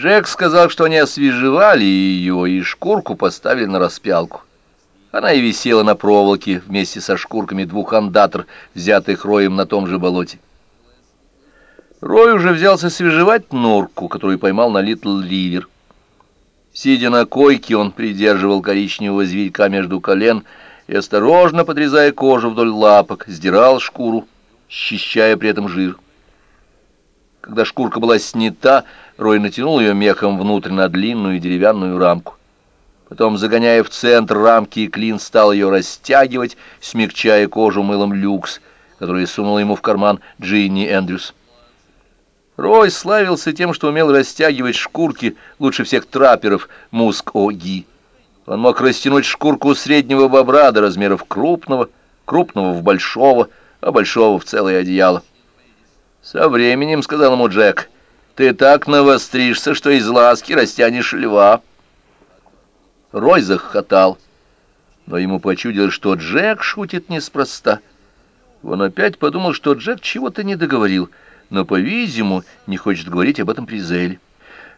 Джек сказал, что они освежевали ее и шкурку поставили на распялку. Она и висела на проволоке вместе со шкурками двух андатр, взятых Роем на том же болоте. Рой уже взялся свежевать норку, которую поймал на Литл Ривер. Сидя на койке, он придерживал коричневого зверька между колен и, осторожно подрезая кожу вдоль лапок, сдирал шкуру, счищая при этом жир. Когда шкурка была снята, Рой натянул ее мехом внутрь на длинную деревянную рамку. Потом, загоняя в центр рамки, Клин стал ее растягивать, смягчая кожу мылом люкс, который сунул ему в карман Джинни Эндрюс. Рой славился тем, что умел растягивать шкурки лучше всех трапперов Муск-Оги. Он мог растянуть шкурку среднего бобра до размеров крупного, крупного в большого, а большого в целое одеяло. «Со временем», — сказал ему Джек, — «ты так навостришься, что из ласки растянешь льва». Рой захохотал, но ему почудилось, что Джек шутит неспроста. Он опять подумал, что Джек чего-то не договорил, но, по-видимому, не хочет говорить об этом при Зеле.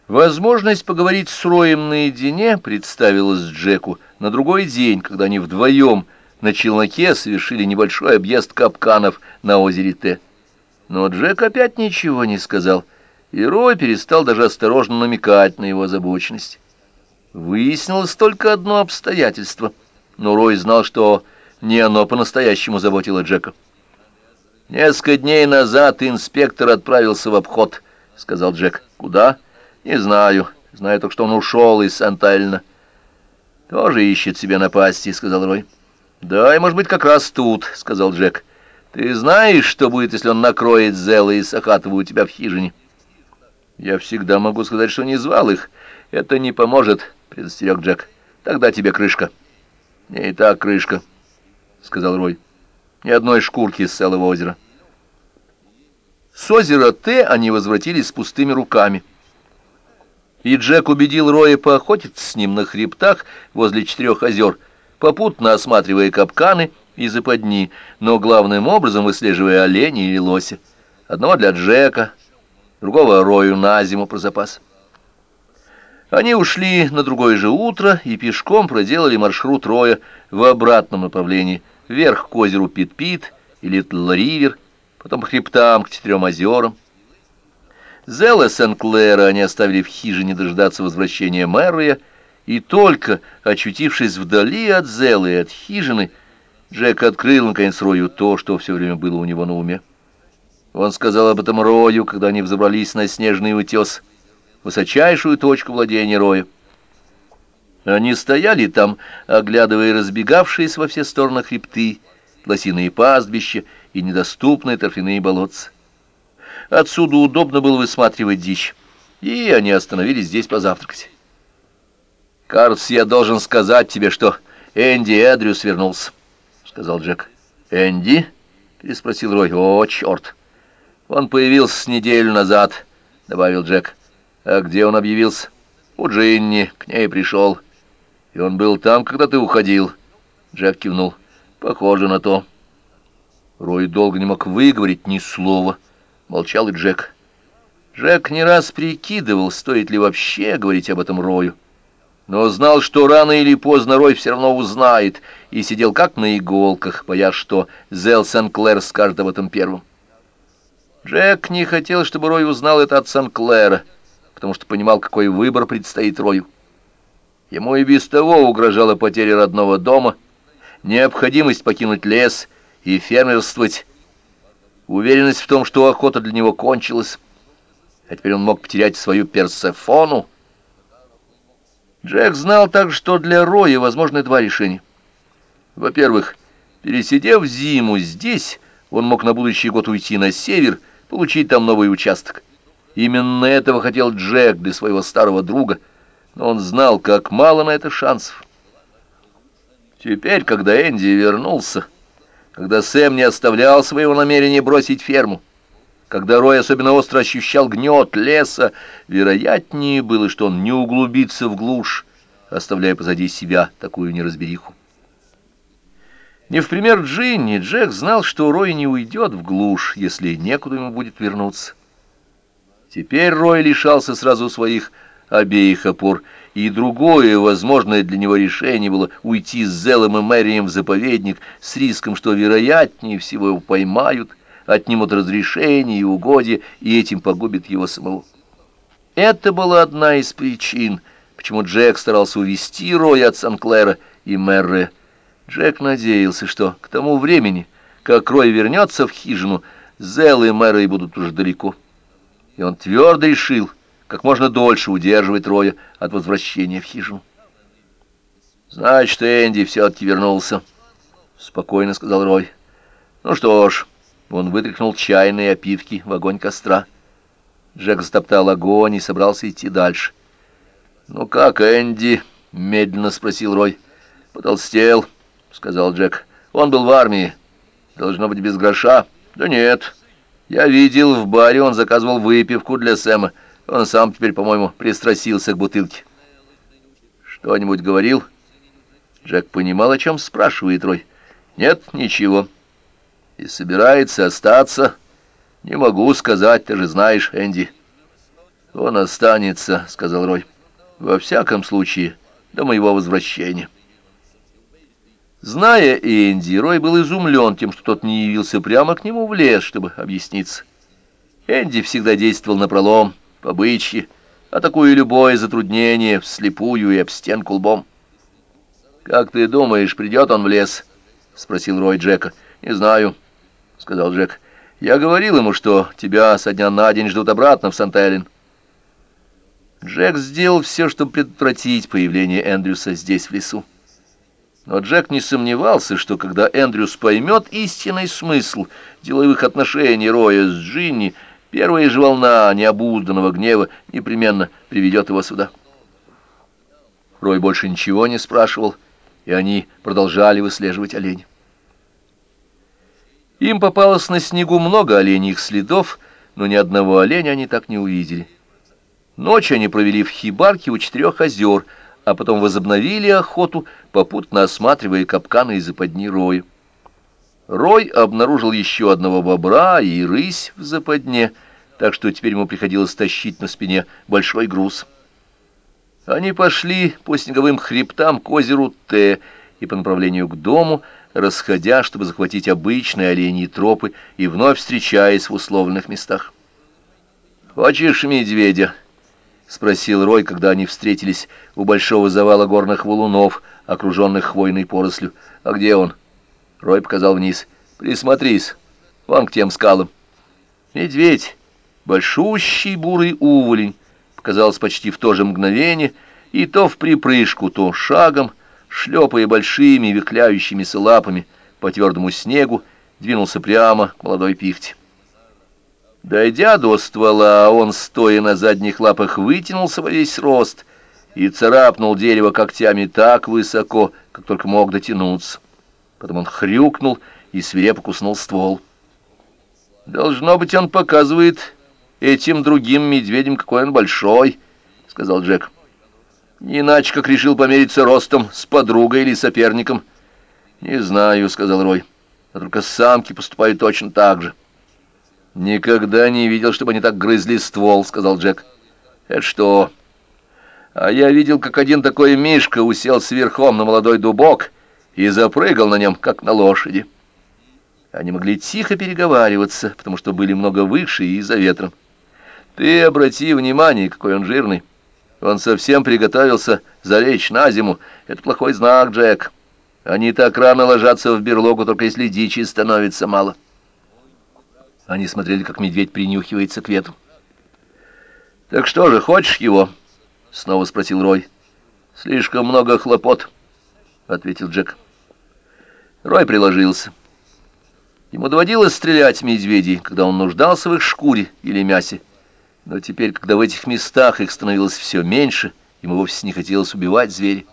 Возможность поговорить с Роем наедине представилась Джеку на другой день, когда они вдвоем на челноке совершили небольшой объезд капканов на озере Т. Но Джек опять ничего не сказал, и Рой перестал даже осторожно намекать на его озабоченность. Выяснилось только одно обстоятельство, но Рой знал, что не оно по-настоящему заботило Джека. «Несколько дней назад инспектор отправился в обход», — сказал Джек. «Куда?» «Не знаю. Знаю только, что он ушел из Сантальна». «Тоже ищет себе напасти», — сказал Рой. «Да, и, может быть, как раз тут», — сказал Джек. Ты знаешь, что будет, если он накроет Зелла и Сахатова у тебя в хижине? Я всегда могу сказать, что не звал их. Это не поможет, предостерег Джек. Тогда тебе крышка. Не и так крышка, сказал Рой. Ни одной шкурки с целого озера. С озера Т они возвратились с пустыми руками. И Джек убедил Роя поохотиться с ним на хребтах возле четырех озер, попутно осматривая капканы и западни, но главным образом выслеживая оленя или лося. Одного для Джека, другого Рою на зиму про запас. Они ушли на другое же утро и пешком проделали маршрут Роя в обратном направлении, вверх к озеру Пит-Пит и Литл-Ривер, потом по хребтам к четырем озерам. Зелла Сен-Клэра они оставили в хижине дождаться возвращения Мэрия, и только, очутившись вдали от Зеллы и от хижины, Джек открыл, наконец, Рою то, что все время было у него на уме. Он сказал об этом Рою, когда они взобрались на снежный утес, высочайшую точку владения Роя. Они стояли там, оглядывая разбегавшиеся во все стороны хребты, лосиные пастбища и недоступные торфяные болотца. Отсюда удобно было высматривать дичь, и они остановились здесь позавтракать. «Кажется, я должен сказать тебе, что Энди Эдрюс вернулся» сказал Джек. «Энди?» — переспросил Рой. «О, черт! Он появился неделю назад», — добавил Джек. «А где он объявился?» «У Джинни. К ней пришел. И он был там, когда ты уходил». Джек кивнул. «Похоже на то». Рой долго не мог выговорить ни слова. Молчал и Джек. Джек не раз прикидывал, стоит ли вообще говорить об этом Рою но знал, что рано или поздно Рой все равно узнает, и сидел как на иголках, боясь, что Зел Сен-Клэр скажет об этом первым. Джек не хотел, чтобы Рой узнал это от Сен-Клэра, потому что понимал, какой выбор предстоит Рою. Ему и без того угрожала потеря родного дома, необходимость покинуть лес и фермерствовать, уверенность в том, что охота для него кончилась, а теперь он мог потерять свою персефону, Джек знал также, что для Роя возможны два решения. Во-первых, пересидев зиму здесь, он мог на будущий год уйти на север, получить там новый участок. Именно этого хотел Джек для своего старого друга, но он знал, как мало на это шансов. Теперь, когда Энди вернулся, когда Сэм не оставлял своего намерения бросить ферму, когда Рой особенно остро ощущал гнет леса, вероятнее было, что он не углубится в глушь, оставляя позади себя такую неразбериху. Не в пример Джинни, Джек знал, что Рой не уйдет в глушь, если некуда ему будет вернуться. Теперь Рой лишался сразу своих обеих опор, и другое возможное для него решение было уйти с Зелом и Мэрием в заповедник с риском, что вероятнее всего его поймают, отнимут разрешение и угодья, и этим погубят его самого. Это была одна из причин, почему Джек старался увести Роя от Сан-Клэра и Мэрре. Джек надеялся, что к тому времени, как Рой вернется в хижину, Зел и Мэрой будут уже далеко. И он твердо решил, как можно дольше удерживать Роя от возвращения в хижину. «Значит, Энди все-таки вернулся», — спокойно сказал Рой. «Ну что ж», — он вытряхнул чайные опивки в огонь костра. Джек застоптал огонь и собрался идти дальше. «Ну как, Энди?» — медленно спросил Рой. «Потолстел», — сказал Джек. «Он был в армии. Должно быть без гроша». «Да нет. Я видел, в баре он заказывал выпивку для Сэма. Он сам теперь, по-моему, пристрастился к бутылке». «Что-нибудь говорил?» Джек понимал, о чем спрашивает Рой. «Нет, ничего. И собирается остаться. Не могу сказать, ты же знаешь, Энди». «Он останется», — сказал Рой. «Во всяком случае, до моего возвращения». Зная Энди, Рой был изумлен тем, что тот не явился прямо к нему в лес, чтобы объясниться. Энди всегда действовал напролом, по бычьи, атакуя любое затруднение вслепую и об стенку лбом. «Как ты думаешь, придет он в лес?» — спросил Рой Джека. «Не знаю», — сказал Джек. «Я говорил ему, что тебя со дня на день ждут обратно в Сант-Эллен». Джек сделал все, чтобы предотвратить появление Эндрюса здесь, в лесу. Но Джек не сомневался, что когда Эндрюс поймет истинный смысл деловых отношений Роя с Джинни, первая же волна необузданного гнева непременно приведет его сюда. Рой больше ничего не спрашивал, и они продолжали выслеживать оленя. Им попалось на снегу много оленьих следов, но ни одного оленя они так не увидели. Ночь они провели в хибарке у четырех озер — а потом возобновили охоту, попутно осматривая капканы и западни роя. Рой обнаружил еще одного бобра и рысь в западне, так что теперь ему приходилось тащить на спине большой груз. Они пошли по снеговым хребтам к озеру Т и по направлению к дому, расходя, чтобы захватить обычные оленьи тропы и вновь встречаясь в условленных местах. «Хочешь медведя?» — спросил Рой, когда они встретились у большого завала горных валунов, окруженных хвойной порослью. «А где он?» Рой показал вниз. «Присмотрись, вон к тем скалам». Медведь, большущий бурый уволень, показался почти в то же мгновение, и то в припрыжку, то шагом, шлепая большими вихляющимися лапами по твердому снегу, двинулся прямо к молодой пихте. Дойдя до ствола, он, стоя на задних лапах, вытянулся во весь рост и царапнул дерево когтями так высоко, как только мог дотянуться. Потом он хрюкнул и свирепо куснул ствол. «Должно быть, он показывает этим другим медведям, какой он большой», — сказал Джек. «Не иначе, как решил помериться ростом с подругой или соперником». «Не знаю», — сказал Рой, — «а только самки поступают точно так же». «Никогда не видел, чтобы они так грызли ствол», — сказал Джек. «Это что?» «А я видел, как один такой мишка усел сверхом на молодой дубок и запрыгал на нем, как на лошади». Они могли тихо переговариваться, потому что были много выше и за ветром. «Ты обрати внимание, какой он жирный. Он совсем приготовился залечь на зиму. Это плохой знак, Джек. Они так рано ложатся в берлогу, только если дичи становится мало». Они смотрели, как медведь принюхивается к ветру. «Так что же, хочешь его?» — снова спросил Рой. «Слишком много хлопот», — ответил Джек. Рой приложился. Ему доводилось стрелять медведей, когда он нуждался в их шкуре или мясе. Но теперь, когда в этих местах их становилось все меньше, ему вовсе не хотелось убивать зверя.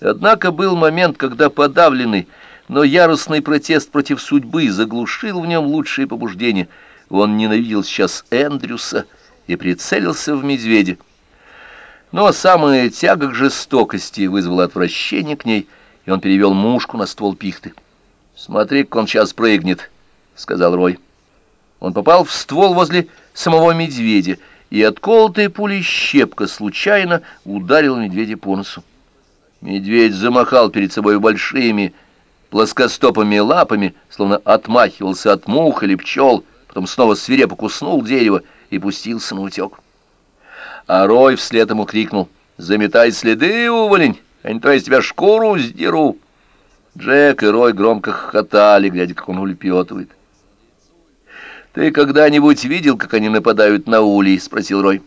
Однако был момент, когда подавленный но яростный протест против судьбы заглушил в нем лучшие побуждения. Он ненавидел сейчас Эндрюса и прицелился в медведя. Но самая тяга к жестокости вызвала отвращение к ней, и он перевел мушку на ствол пихты. «Смотри, как он сейчас прыгнет», — сказал Рой. Он попал в ствол возле самого медведя, и отколотая пулей щепка случайно ударила медведя по носу. Медведь замахал перед собой большими плоскостопыми лапами, словно отмахивался от мух или пчел, потом снова свирепо куснул дерево и пустился на утек. А Рой вслед ему крикнул «Заметай следы, уволень, а не то я с тебя шкуру сдеру!» Джек и Рой громко хохотали, глядя, как он улепетывает. «Ты когда-нибудь видел, как они нападают на улей?» — спросил Рой.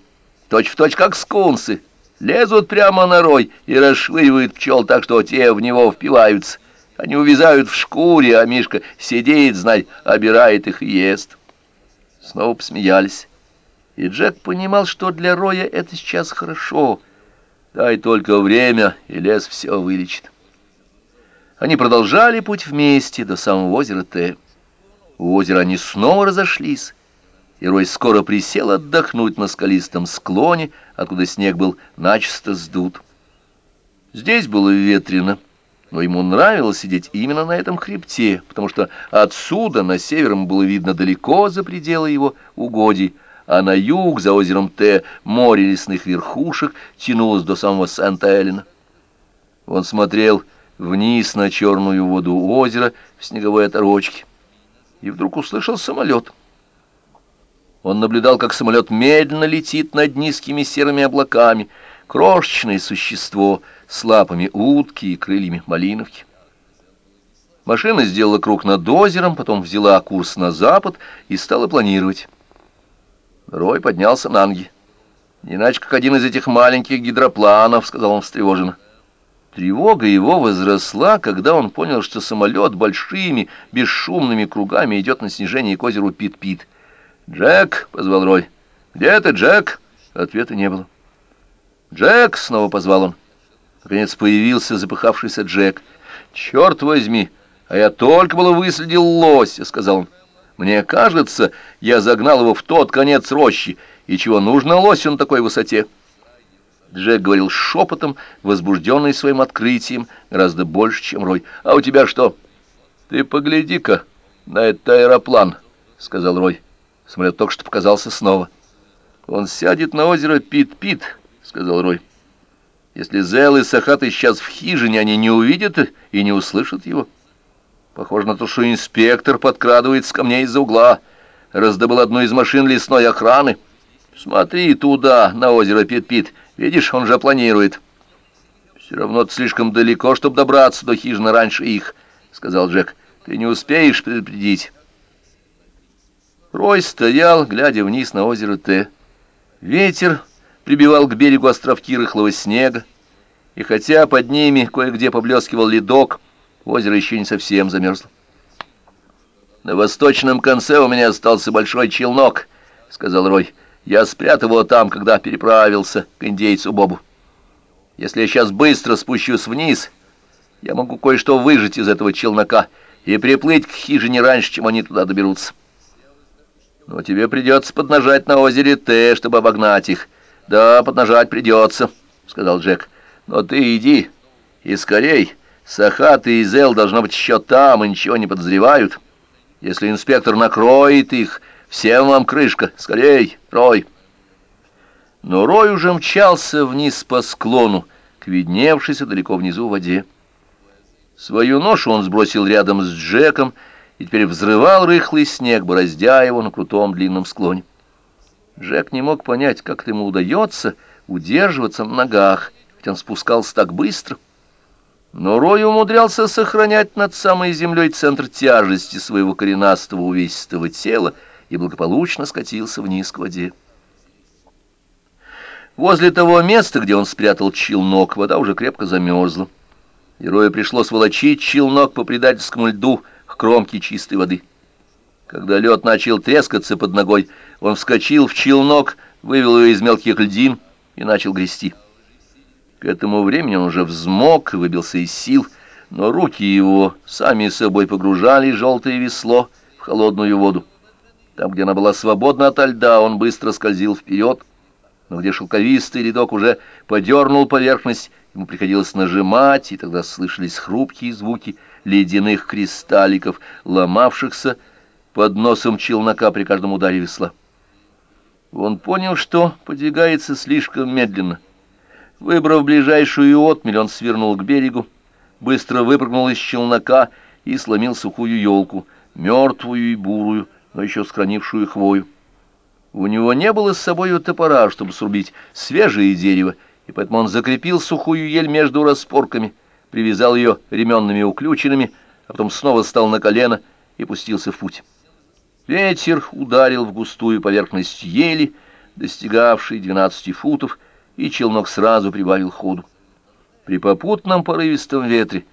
«Точь в точь, как скунсы. Лезут прямо на Рой и расшвыривают пчел так, что те в него впиваются. Они увязают в шкуре, а Мишка сидит, знай, обирает их и ест». Снова посмеялись. И Джек понимал, что для Роя это сейчас хорошо. Дай только время, и лес все вылечит. Они продолжали путь вместе до самого озера Т. У озера они снова разошлись, и Рой скоро присел отдохнуть на скалистом склоне, откуда снег был начисто сдут. Здесь было ветрено, но ему нравилось сидеть именно на этом хребте, потому что отсюда на север было видно далеко за пределы его угодий, а на юг, за озером Т, море лесных верхушек тянулось до самого Сент-Эллена. Он смотрел вниз на черную воду озера в снеговой оторочке и вдруг услышал самолет. Он наблюдал, как самолет медленно летит над низкими серыми облаками, крошечное существо с лапами утки и крыльями малиновки. Машина сделала круг над озером, потом взяла курс на запад и стала планировать. Рой поднялся на ноги. «Не иначе, как один из этих маленьких гидропланов», — сказал он встревоженно. Тревога его возросла, когда он понял, что самолет большими, бесшумными кругами идет на снижение к озеру Пит-Пит. «Джек!» — позвал Рой. «Где ты, Джек?» Ответа не было. «Джек!» — снова позвал он. Наконец появился запыхавшийся Джек. «Черт возьми! А я только было выследил лося!» — сказал он. «Мне кажется, я загнал его в тот конец рощи. И чего нужно лосю на такой высоте?» Джек говорил шепотом, возбужденный своим открытием, гораздо больше, чем Рой. «А у тебя что?» «Ты погляди-ка на этот аэроплан», — сказал Рой. Самолет только что показался снова. «Он сядет на озеро Пит-Пит», — сказал Рой. «Если Зел и Сахаты сейчас в хижине, они не увидят и не услышат его. Похоже на то, что инспектор подкрадывается ко мне из-за угла, раздобыл одну из машин лесной охраны. Смотри туда, на озеро Пит-Пит, Видишь, он же планирует. Все равно ты слишком далеко, чтобы добраться до хижины раньше их, — сказал Джек. Ты не успеешь предупредить. Рой стоял, глядя вниз на озеро Т. Ветер прибивал к берегу островки рыхлого снега, и хотя под ними кое-где поблескивал ледок, озеро еще не совсем замерзло. «На восточном конце у меня остался большой челнок», — сказал Рой. Я спрятал его там, когда переправился к индейцу Бобу. Если я сейчас быстро спущусь вниз, я могу кое-что выжать из этого челнока и приплыть к хижине раньше, чем они туда доберутся. Но тебе придется поднажать на озере Т, чтобы обогнать их. Да, поднажать придется, — сказал Джек. Но ты иди, и скорей. Сахат и Изел должно быть еще там, и ничего не подозревают. Если инспектор накроет их, Всем вам крышка! Скорей, Рой!» Но Рой уже мчался вниз по склону, к видневшейся далеко внизу воде. Свою ношу он сбросил рядом с Джеком и теперь взрывал рыхлый снег, бороздя его на крутом длинном склоне. Джек не мог понять, как ему удается удерживаться на ногах, ведь он спускался так быстро. Но Рой умудрялся сохранять над самой землей центр тяжести своего коренастого увесистого тела, и благополучно скатился вниз к воде. Возле того места, где он спрятал челнок, вода уже крепко замерзла. Герою пришлось волочить челнок по предательскому льду к кромке чистой воды. Когда лед начал трескаться под ногой, он вскочил в челнок, вывел его из мелких льдин и начал грести. К этому времени он уже взмок, выбился из сил, но руки его сами собой погружали желтое весло в холодную воду. Там, где она была свободна от льда, он быстро скользил вперед, но где шелковистый рядок уже подернул поверхность, ему приходилось нажимать, и тогда слышались хрупкие звуки ледяных кристалликов, ломавшихся под носом челнока при каждом ударе весла. Он понял, что подвигается слишком медленно. Выбрав ближайшую отмель, он свернул к берегу, быстро выпрыгнул из челнока и сломил сухую елку, мертвую и бурую, но еще сохранившую хвою. У него не было с собой топора, чтобы срубить свежее дерево, и поэтому он закрепил сухую ель между распорками, привязал ее ременными уключенными, а потом снова встал на колено и пустился в путь. Ветер ударил в густую поверхность ели, достигавшей 12 футов, и челнок сразу прибавил ходу. При попутном порывистом ветре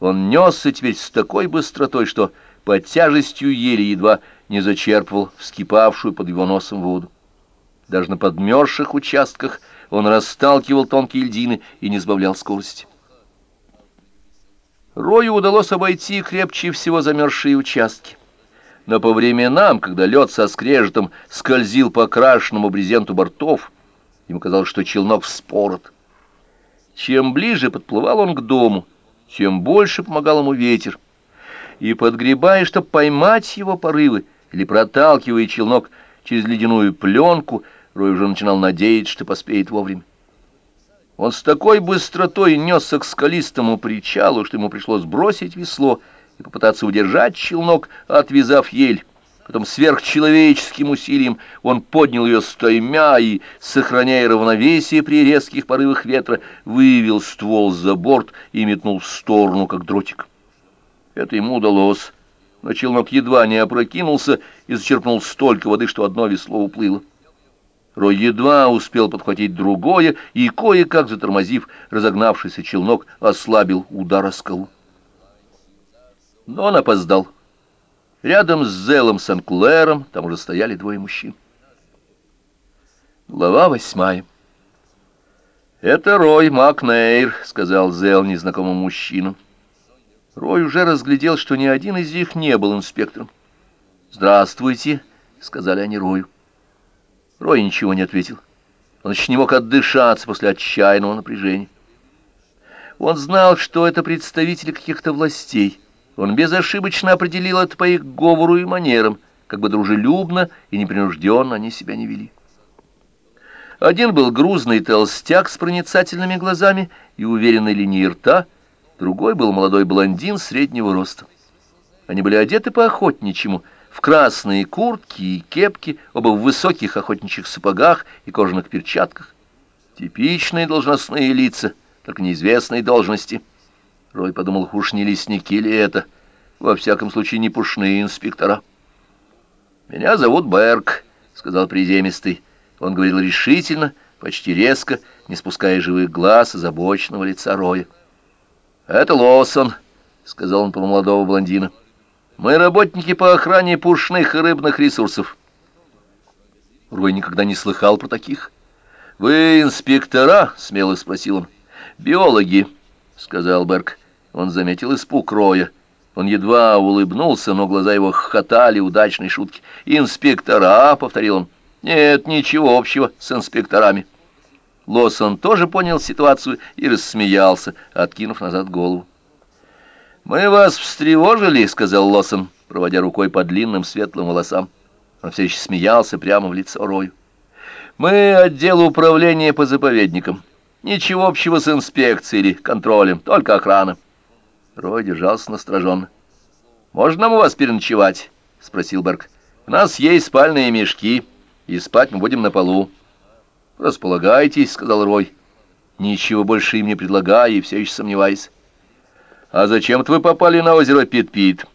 он несся теперь с такой быстротой, что под тяжестью ели едва не зачерпывал вскипавшую под его носом воду. Даже на подмерзших участках он расталкивал тонкие льдины и не сбавлял скорости. Рою удалось обойти крепче всего замерзшие участки но по временам, когда лед со скрежетом скользил по крашенному брезенту бортов, ему казалось, что челнок вспорот. Чем ближе подплывал он к дому, тем больше помогал ему ветер. И подгребая, чтобы поймать его порывы, или проталкивая челнок через ледяную пленку, Рой уже начинал надеяться, что поспеет вовремя. Он с такой быстротой несся к скалистому причалу, что ему пришлось бросить весло — и попытаться удержать челнок, отвязав ель. Потом сверхчеловеческим усилием он поднял ее стоймя и, сохраняя равновесие при резких порывах ветра, вывел ствол за борт и метнул в сторону, как дротик. Это ему удалось, но челнок едва не опрокинулся и зачерпнул столько воды, что одно весло уплыло. Рой едва успел подхватить другое, и, кое-как затормозив, разогнавшийся челнок ослабил удар о скалу но он опоздал. Рядом с Зелом Сен-Клэром там уже стояли двое мужчин. Глава восьмая. «Это Рой Макнейр», — сказал Зел незнакомому мужчину. Рой уже разглядел, что ни один из них не был инспектором. «Здравствуйте», — сказали они Рою. Рой ничего не ответил. Он еще не мог отдышаться после отчаянного напряжения. Он знал, что это представители каких-то властей — он безошибочно определил это по их говору и манерам, как бы дружелюбно и непринужденно они себя не вели. Один был грузный толстяк с проницательными глазами и уверенной линией рта, другой был молодой блондин среднего роста. Они были одеты по-охотничьему, в красные куртки и кепки, оба в высоких охотничьих сапогах и кожаных перчатках. Типичные должностные лица, только неизвестной должности — Рой подумал, уж не лесники ли это, во всяком случае не пушные инспектора. «Меня зовут Берг», — сказал приземистый. Он говорил решительно, почти резко, не спуская живых глаз из лица Роя. «Это Лосон», — сказал он про молодого блондина. «Мы работники по охране пушных и рыбных ресурсов». Рой никогда не слыхал про таких. «Вы инспектора?» — смело спросил он. «Биологи», — сказал Берг. Он заметил испуг Роя. Он едва улыбнулся, но глаза его хохотали удачной шутки. «Инспектора!» — повторил он. «Нет, ничего общего с инспекторами». Лосон тоже понял ситуацию и рассмеялся, откинув назад голову. «Мы вас встревожили», — сказал Лосон, проводя рукой по длинным светлым волосам. Он все еще смеялся прямо в лицо Рою. «Мы отдел управления по заповедникам. Ничего общего с инспекцией или контролем, только охрана». Рой держался настороженно. «Можно нам у вас переночевать?» — спросил Берг. «У нас есть спальные мешки, и спать мы будем на полу». «Располагайтесь», — сказал Рой. «Ничего больше им не предлагая и все еще сомневаясь». «А зачем-то вы попали на озеро Пит-Пит?»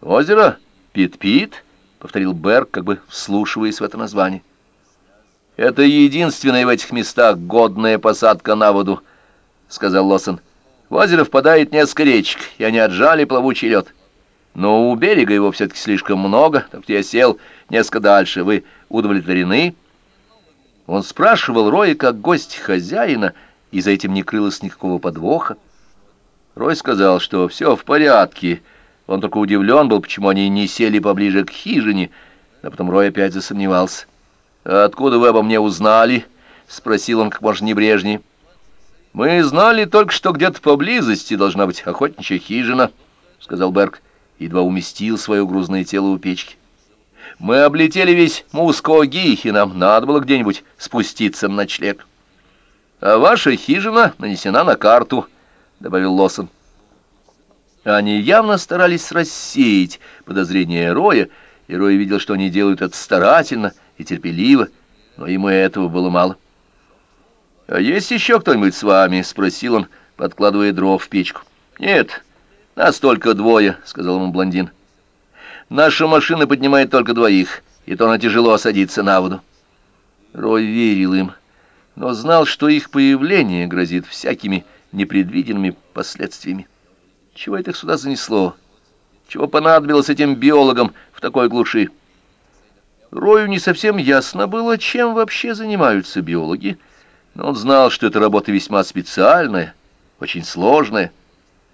«Озеро Пит-Пит?» — повторил Берг, как бы вслушиваясь в это название. «Это единственная в этих местах годная посадка на воду», — сказал Лоссен. В озеро впадает несколько речек, и они отжали плавучий лед. Но у берега его все-таки слишком много, так что я сел несколько дальше. Вы удовлетворены?» Он спрашивал Роя как гость хозяина, и за этим не крылось никакого подвоха. Рой сказал, что все в порядке. Он только удивлен был, почему они не сели поближе к хижине, а потом Рой опять засомневался. «А откуда вы обо мне узнали?» — спросил он как можно небрежнее. «Мы знали только, что где-то поблизости должна быть охотничья хижина», — сказал Берг, едва уместил свое грузное тело у печки. Мы облетели весь Мускоги, и нам надо было где-нибудь спуститься на ночлег. А ваша хижина нанесена на карту, — добавил Лосон. Они явно старались рассеять подозрения Роя, и Рой видел, что они делают это старательно и терпеливо, но ему этого было мало. «А есть еще кто-нибудь с вами?» — спросил он, подкладывая дров в печку. «Нет, нас только двое», — сказал ему блондин. «Наша машина поднимает только двоих, и то она тяжело садится на воду». Рой верил им, но знал, что их появление грозит всякими непредвиденными последствиями. Чего это их сюда занесло? Чего понадобилось этим биологам в такой глуши? Рою не совсем ясно было, чем вообще занимаются биологи, но он знал, что эта работа весьма специальная, очень сложная.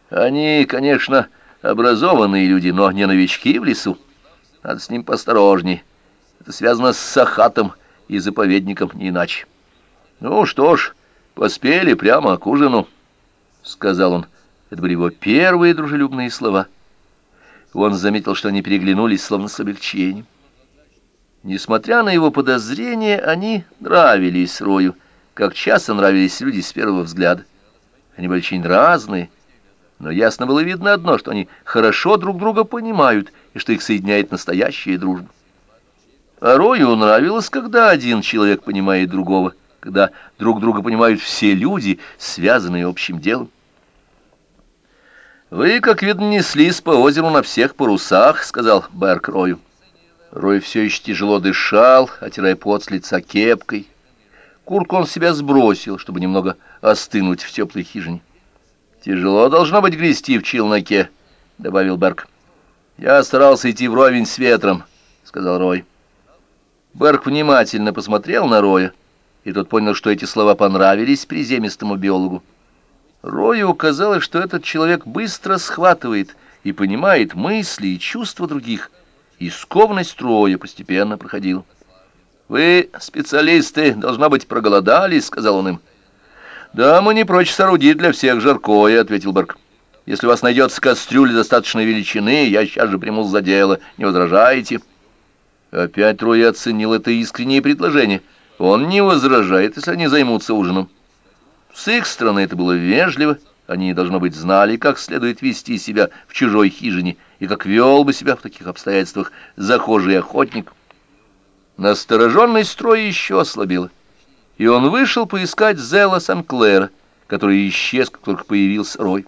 Они, конечно, образованные люди, но не новички в лесу. Надо с ним посторожней. Это связано с Сахатом и заповедником, не иначе. Ну что ж, поспели прямо к ужину, — сказал он. Это были его первые дружелюбные слова. Он заметил, что они переглянулись, словно с облегчением. Несмотря на его подозрения, они нравились Рою, как часто нравились люди с первого взгляда. Они были очень разные, но ясно было видно одно, что они хорошо друг друга понимают и что их соединяет настоящая дружба. А Рою нравилось, когда один человек понимает другого, когда друг друга понимают все люди, связанные общим делом. «Вы, как видно, неслись по озеру на всех парусах», — сказал Берк Рою. Рой все еще тяжело дышал, отирая пот с лица кепкой. Куртку он себя сбросил, чтобы немного остынуть в теплой хижине. «Тяжело должно быть грести в челноке», — добавил Берк. «Я старался идти вровень с ветром», — сказал Рой. Берк внимательно посмотрел на Роя, и тот понял, что эти слова понравились приземистому биологу. Рою казалось, что этот человек быстро схватывает и понимает мысли и чувства других, и скованность Роя постепенно проходила. «Вы, специалисты, должна быть, проголодались», — сказал он им. «Да, мы не прочь соорудить для всех жаркое», — ответил Берг. «Если у вас найдется кастрюля достаточной величины, я сейчас же примусь за дело. Не возражаете?» Опять Рой оценил это искреннее предложение. Он не возражает, если они займутся ужином. С их стороны это было вежливо, они, должно быть, знали, как следует вести себя в чужой хижине и как вел бы себя в таких обстоятельствах захожий охотник. Настороженный строй еще ослабела, и он вышел поискать Зела Санклера, который исчез, как только появился Рой.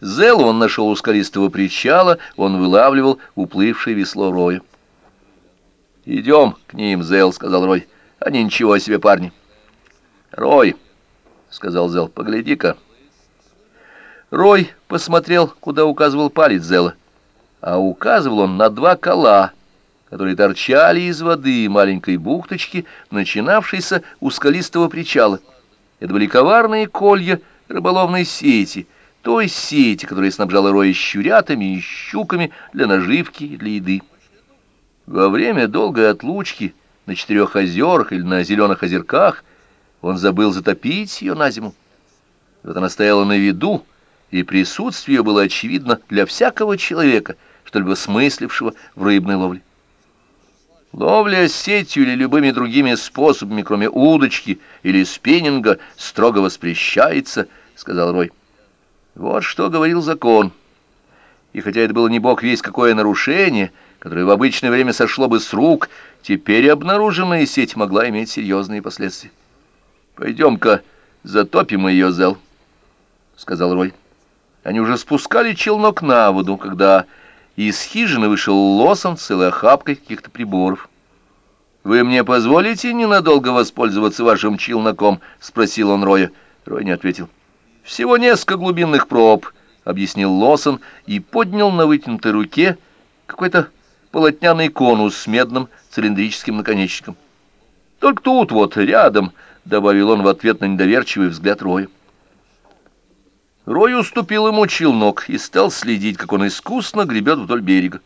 Зелу он нашел у скалистого причала, он вылавливал уплывшее весло Роя. «Идем к ним, Зел», — сказал Рой. «Они ничего себе, парни». «Рой», — сказал Зел, — «погляди-ка». Рой посмотрел, куда указывал палец Зела, а указывал он на два кола, которые торчали из воды маленькой бухточки, начинавшейся у скалистого причала. Это были коварные колья рыболовной сети, той сети, которая снабжала Роя щурятами и щуками для наживки и для еды. Во время долгой отлучки на четырех озерах или на зеленых озерках он забыл затопить ее на зиму. Вот она стояла на виду, и присутствие было очевидно для всякого человека, что-либо смыслившего в рыбной ловле. Ловля сетью или любыми другими способами, кроме удочки или спиннинга, строго воспрещается, — сказал Рой. Вот что говорил закон. И хотя это было не бог весь какое нарушение, которое в обычное время сошло бы с рук, теперь обнаруженная сеть могла иметь серьезные последствия. «Пойдем-ка затопим ее, Зел», — сказал Рой. Они уже спускали челнок на воду, когда из хижины вышел Лосон с целой охапкой каких-то приборов. «Вы мне позволите ненадолго воспользоваться вашим челноком?» — спросил он Роя. Рой не ответил. «Всего несколько глубинных проб», — объяснил Лосон и поднял на вытянутой руке какой-то полотняный конус с медным цилиндрическим наконечником. «Только тут вот, рядом», — добавил он в ответ на недоверчивый взгляд Роя. Рой уступил ему челнок и стал следить, как он искусно гребет вдоль берега.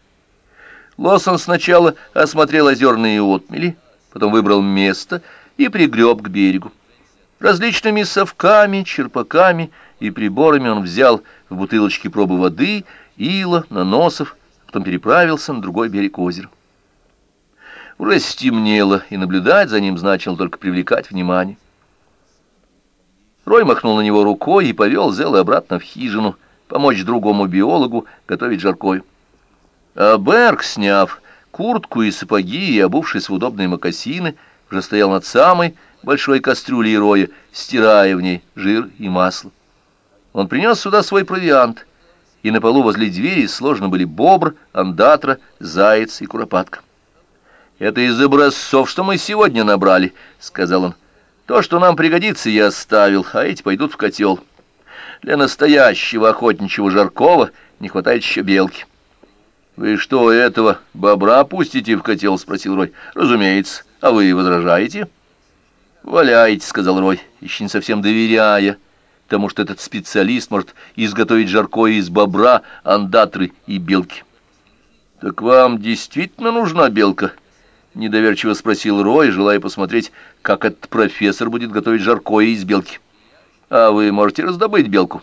Лосон сначала осмотрел озерные отмели, потом выбрал место и пригреб к берегу. Различными совками, черпаками и приборами он взял в бутылочки пробы воды, ила, наносов, потом переправился на другой берег озера. Уже стемнело, и наблюдать за ним значило только привлекать внимание. Рой махнул на него рукой и повел Зелла обратно в хижину, помочь другому биологу готовить жаркое. А Берг, сняв куртку и сапоги и обувшись в удобные мокасины, уже стоял над самой большой кастрюлей Роя, стирая в ней жир и масло. Он принес сюда свой провиант, и на полу возле двери сложно были бобр, андатра, заяц и куропатка. «Это из образцов, что мы сегодня набрали», — сказал он. «То, что нам пригодится, я оставил, а эти пойдут в котел. Для настоящего охотничьего жаркого не хватает еще белки». «Вы что, этого бобра пустите в котел?» — спросил Рой. «Разумеется. А вы возражаете?» «Валяйте», — сказал Рой, еще не совсем доверяя тому, что этот специалист может изготовить жаркое из бобра, андатры и белки. «Так вам действительно нужна белка?» — недоверчиво спросил Рой, желая посмотреть, как этот профессор будет готовить жаркое из белки. «А вы можете раздобыть белку?»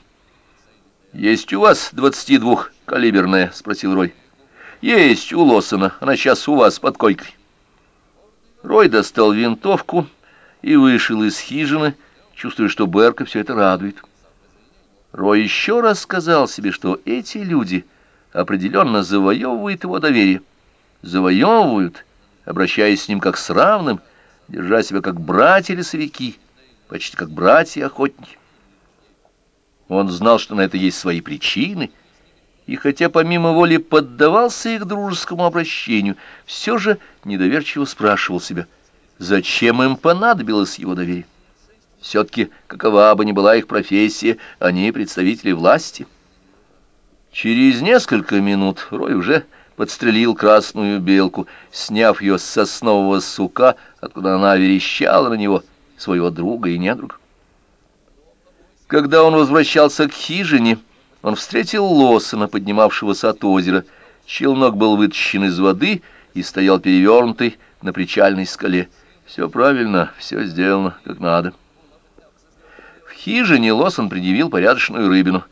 «Есть у вас двадцати двух калиберная?» — спросил Рой. «Есть у Лосона. Она сейчас у вас под койкой». Рой достал винтовку и вышел из хижины, чувствуя, что Берка все это радует. Рой еще раз сказал себе, что эти люди определенно завоевывают его доверие. Завоевывают обращаясь с ним как с равным, держа себя как братья-лесовики, почти как братья-охотники. Он знал, что на это есть свои причины, и хотя помимо воли поддавался их дружескому обращению, все же недоверчиво спрашивал себя, зачем им понадобилось его доверие. Все-таки, какова бы ни была их профессия, они представители власти. Через несколько минут Рой уже подстрелил красную белку, сняв ее с соснового сука, откуда она верещала на него, своего друга и недруга. Когда он возвращался к хижине, он встретил Лосона, поднимавшегося от озера. Челнок был вытащен из воды и стоял перевернутый на причальной скале. Все правильно, все сделано как надо. В хижине Лосон предъявил порядочную рыбину.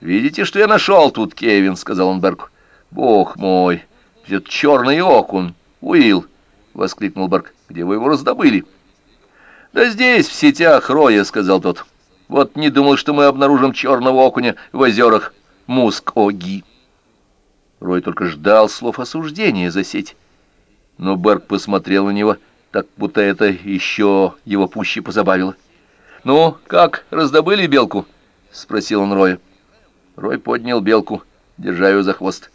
«Видите, что я нашел тут, Кевин?» — сказал он Берку. «Бог мой! Это черный окунь! Уилл!» — воскликнул Барк. «Где вы его раздобыли?» «Да здесь, в сетях роя», — сказал тот. «Вот не думал, что мы обнаружим черного окуня в озерах Муск-Оги». Рой только ждал слов осуждения за сеть. Но Берг посмотрел на него, так будто это еще его пуще позабавило. «Ну, как, раздобыли белку?» — спросил он Роя. Рой поднял белку, держа ее за хвост.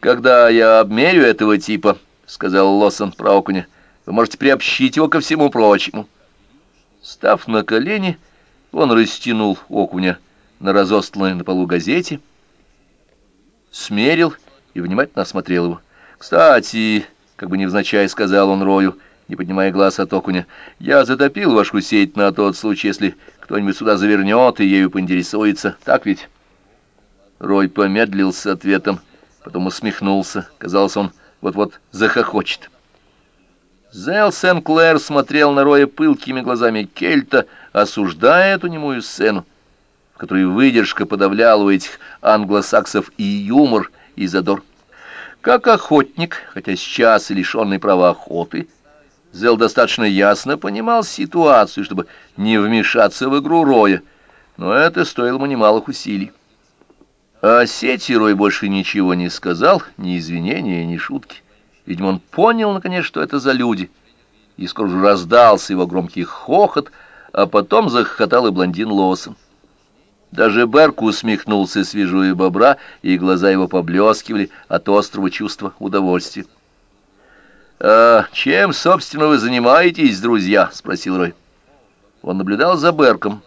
«Когда я обмерю этого типа», — сказал Лосон про окуня, — «вы можете приобщить его ко всему прочему». Став на колени, он растянул окуня на разостланной на полу газете, смерил и внимательно осмотрел его. «Кстати», — как бы невзначай сказал он Рою, не поднимая глаз от окуня, — «я затопил вашу сеть на тот случай, если кто-нибудь сюда завернет и ею поинтересуется. Так ведь?» Рой помедлил с ответом, потом усмехнулся. Казалось, он вот-вот захохочет. Зел Сен-Клэр смотрел на Роя пылкими глазами кельта, осуждая эту немую сцену, в которой выдержка подавляла у этих англосаксов и юмор, и задор. Как охотник, хотя сейчас и лишенный права охоты, Зел достаточно ясно понимал ситуацию, чтобы не вмешаться в игру Роя, но это стоило ему немалых усилий. А сети Рой больше ничего не сказал, ни извинения, ни шутки. Видимо, он понял, наконец, что это за люди. И скоро же раздался его громкий хохот, а потом захохотал и блондин Лосон. Даже Берку усмехнулся, свежуя бобра, и глаза его поблескивали от острого чувства удовольствия. «А чем, собственно, вы занимаетесь, друзья?» — спросил Рой. Он наблюдал за Берком,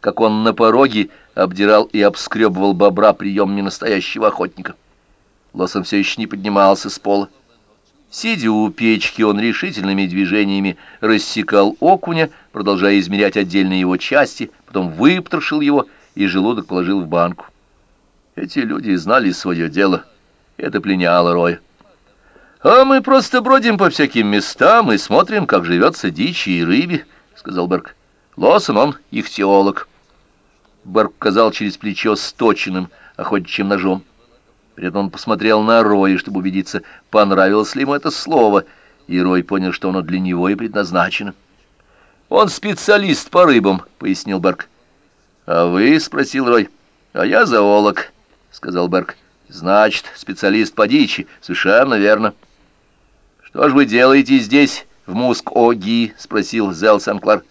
как он на пороге обдирал и обскребывал бобра приемами настоящего охотника. Лосом все еще не поднимался с пола. Сидя у печки, он решительными движениями рассекал окуня, продолжая измерять отдельные его части, потом выпотрошил его и желудок положил в банку. Эти люди знали свое дело. Это пленяло Роя. «А мы просто бродим по всяким местам и смотрим, как живется дичи и рыбе», — сказал Берг. «Лосон, он их теолог». Берг указал через плечо сточенным охотничьим ножом. При этом он посмотрел на Роя, чтобы убедиться, понравилось ли ему это слово, и Рой понял, что оно для него и предназначено. «Он специалист по рыбам», — пояснил Берг. «А вы?» — спросил Рой. «А я зоолог», — сказал Берг. «Значит, специалист по дичи. Совершенно верно». «Что же вы делаете здесь, в Муск-Оги?» — спросил Зел Санклар.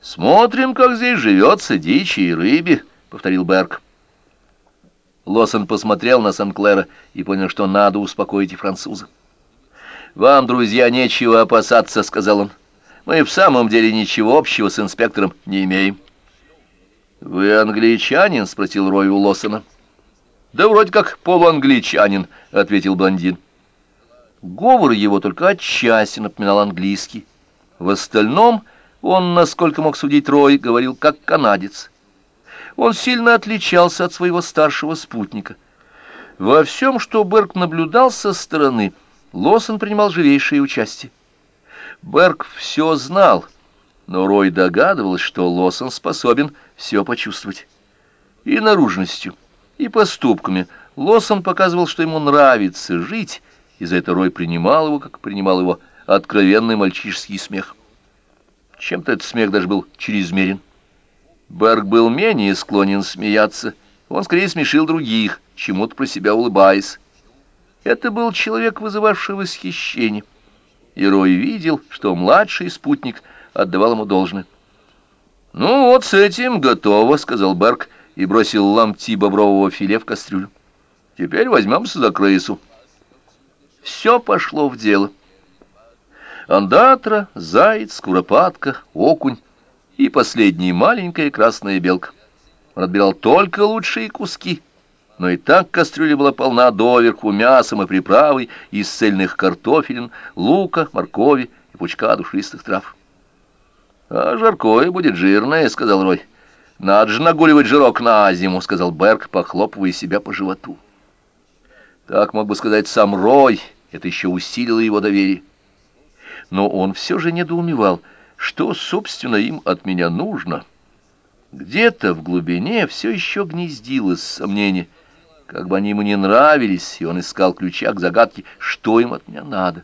«Смотрим, как здесь живется дичи и рыбе», — повторил Берг. Лосон посмотрел на Санклера и понял, что надо успокоить и француза. «Вам, друзья, нечего опасаться», — сказал он. «Мы в самом деле ничего общего с инспектором не имеем». «Вы англичанин?» — спросил Рой у Лосона. «Да вроде как полуангличанин», — ответил блондин. Говор его только отчасти напоминал английский. В остальном он, насколько мог судить Рой, говорил как канадец. Он сильно отличался от своего старшего спутника. Во всем, что Берг наблюдал со стороны, Лосон принимал живейшее участие. Берг все знал, но Рой догадывался, что Лосон способен все почувствовать. И наружностью, и поступками Лосон показывал, что ему нравится жить, и за это Рой принимал его, как принимал его откровенный мальчишеский смех. Чем-то этот смех даже был чрезмерен. Берг был менее склонен смеяться, он скорее смешил других, чему-то про себя улыбаясь. Это был человек, вызывавший восхищение. И Рой видел, что младший спутник отдавал ему должное. «Ну вот с этим готово», — сказал Берг и бросил ломти бобрового филе в кастрюлю. «Теперь возьмемся за крысу». Все пошло в дело. Андатра, заяц, куропатка, окунь и последняя маленькая красная белка. Он отбирал только лучшие куски, но и так кастрюля была полна доверху мясом и приправой из цельных картофелин, лука, моркови и пучка душистых трав. — А жаркое будет жирное, — сказал Рой. — Надо же нагуливать жирок на зиму, — сказал Берг, похлопывая себя по животу. Так мог бы сказать сам Рой, это еще усилило его доверие но он все же недоумевал, что, собственно, им от меня нужно. Где-то в глубине все еще гнездилось сомнение, как бы они ему не нравились, и он искал ключа к загадке, что им от меня надо.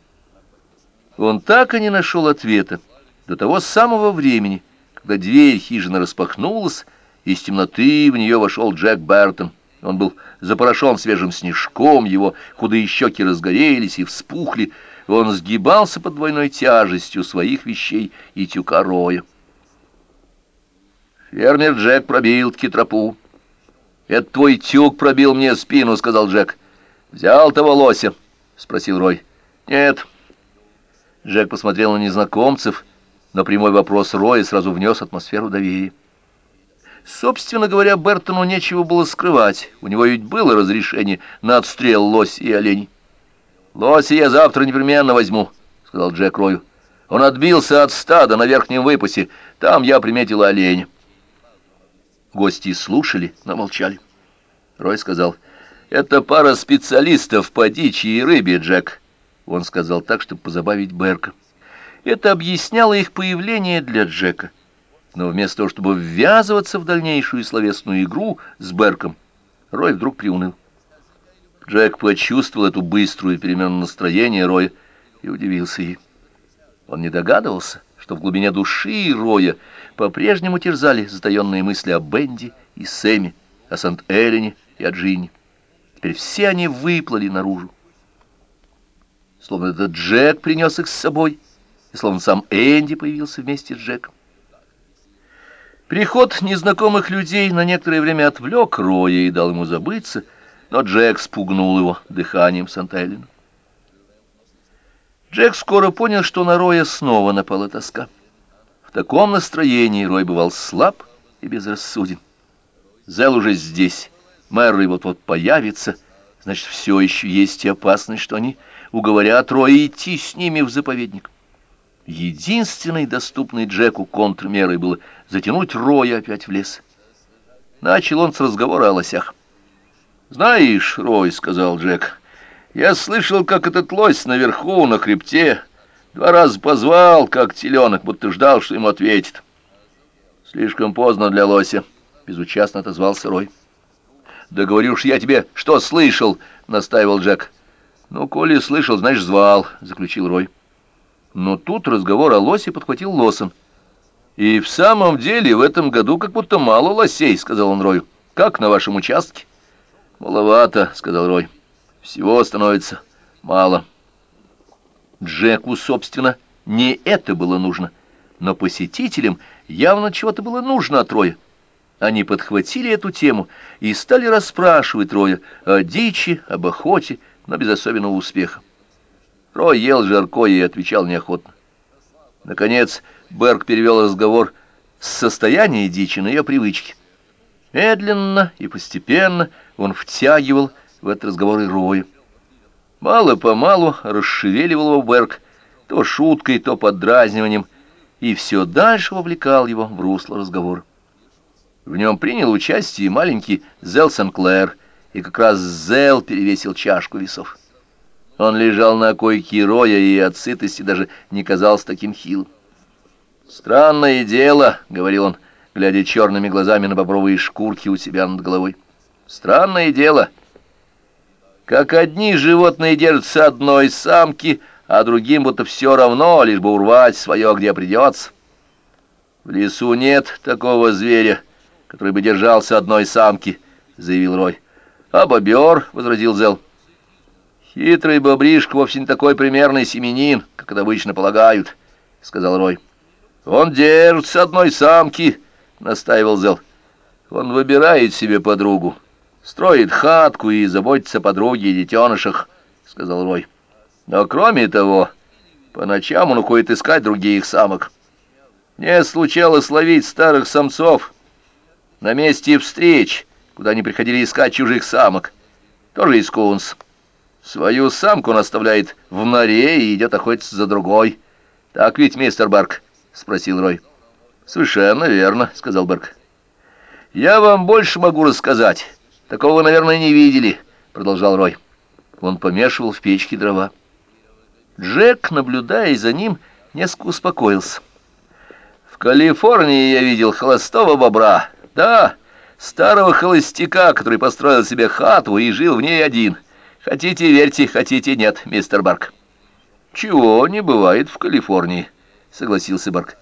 Он так и не нашел ответа до того самого времени, когда дверь хижины распахнулась, и из темноты в нее вошел Джек Бертон. Он был запорошен свежим снежком, его худые щеки разгорелись и вспухли, он сгибался под двойной тяжестью своих вещей и тюка роя. Фермер Джек пробил тропу. «Это твой тюк пробил мне спину», — сказал Джек. «Взял того лося?» — спросил Рой. «Нет». Джек посмотрел на незнакомцев, но прямой вопрос Роя сразу внес атмосферу доверия. Собственно говоря, Бертону нечего было скрывать. У него ведь было разрешение на отстрел лось и оленей. «Лоси я завтра непременно возьму», — сказал Джек Рою. «Он отбился от стада на верхнем выпасе. Там я приметил оленя». Гости слушали, но молчали. Рой сказал, «Это пара специалистов по дичи и рыбе, Джек». Он сказал так, чтобы позабавить Берка. Это объясняло их появление для Джека. Но вместо того, чтобы ввязываться в дальнейшую словесную игру с Берком, Рой вдруг приуныл. Джек почувствовал эту быструю перемену настроения Роя и удивился ей. Он не догадывался, что в глубине души Роя по-прежнему терзали затаенные мысли о Бенди и Сэме, о Сант-Элене и о Джинни. Теперь все они выплыли наружу. Словно этот Джек принес их с собой, и словно сам Энди появился вместе с Джеком. Приход незнакомых людей на некоторое время отвлек Роя и дал ему забыться, но Джек спугнул его дыханием Сантайлина. Джек скоро понял, что на Роя снова напала тоска. В таком настроении Рой бывал слаб и безрассуден. Зел уже здесь, мэр вот-вот появится, значит, все еще есть и опасность, что они уговорят Роя идти с ними в заповедник. Единственной доступной Джеку контрмерой было затянуть Роя опять в лес. Начал он с разговора о лосях. «Знаешь, Рой, — сказал Джек, — я слышал, как этот лось наверху, на хребте, два раза позвал, как теленок, будто ждал, что ему ответит». «Слишком поздно для лося», — безучастно отозвался Рой. «Да говорю ж я тебе, что слышал!» — настаивал Джек. «Ну, коли слышал, значит, звал», — заключил Рой. Но тут разговор о лосе подхватил Лосон. «И в самом деле в этом году как будто мало лосей», — сказал он Рою. «Как на вашем участке?» «Маловато», — сказал Рой. «Всего становится мало». Джеку, собственно, не это было нужно, но посетителям явно чего-то было нужно от Роя. Они подхватили эту тему и стали расспрашивать Роя о дичи, об охоте, но без особенного успеха. Рой ел жарко и отвечал неохотно. Наконец Берг перевел разговор с состояния дичи на ее привычки. Медленно и постепенно он втягивал в этот разговор и Роя. Мало-помалу расшевеливал его Берг, то шуткой, то поддразниванием, и все дальше вовлекал его в русло разговора. В нем принял участие маленький Зел Сенклер, и как раз Зел перевесил чашку весов. Он лежал на койке Роя и от сытости даже не казался таким хилым. «Странное дело», — говорил он, глядя черными глазами на бобровые шкурки у себя над головой. «Странное дело. Как одни животные держатся одной самки, а другим будто все равно, лишь бы урвать свое, где придется. В лесу нет такого зверя, который бы держался одной самки, — заявил Рой. — А бобер, — возразил Зел. — Хитрый бобришка вовсе не такой примерный семенин, как это обычно полагают, — сказал Рой. — Он держится одной самки, — настаивал Зел. — Он выбирает себе подругу, строит хатку и заботится о подруге и детенышах, — сказал Рой. — Но кроме того, по ночам он уходит искать других самок. Мне случалось ловить старых самцов, — на месте встреч, куда они приходили искать чужих самок. Тоже из Кунс. Свою самку он оставляет в норе и идет охотиться за другой. Так ведь, мистер Барк? — спросил Рой. — Совершенно верно, — сказал Барк. — Я вам больше могу рассказать. Такого вы, наверное, не видели, — продолжал Рой. Он помешивал в печке дрова. Джек, наблюдая за ним, несколько успокоился. В Калифорнии я видел холостого бобра, да, старого холостяка, который построил себе хату и жил в ней один. Хотите верьте, хотите нет, мистер Барк. Чего не бывает в Калифорнии, согласился Барк.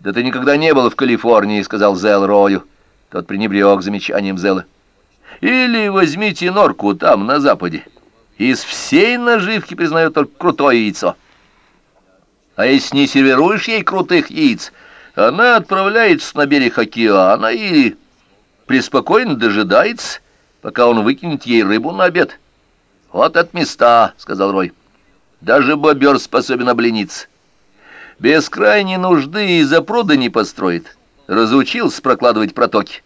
Да ты никогда не был в Калифорнии, сказал Зел Рою. Тот пренебрег замечанием Зела. Или возьмите норку там, на западе. Из всей наживки признают только крутое яйцо. А если не сервируешь ей крутых яиц, она отправляется на берег океана и преспокойно дожидается, пока он выкинет ей рыбу на обед. «Вот от места», — сказал Рой. «Даже бобер способен облениться. Без крайней нужды и запруда не построит. Разучился прокладывать протоки.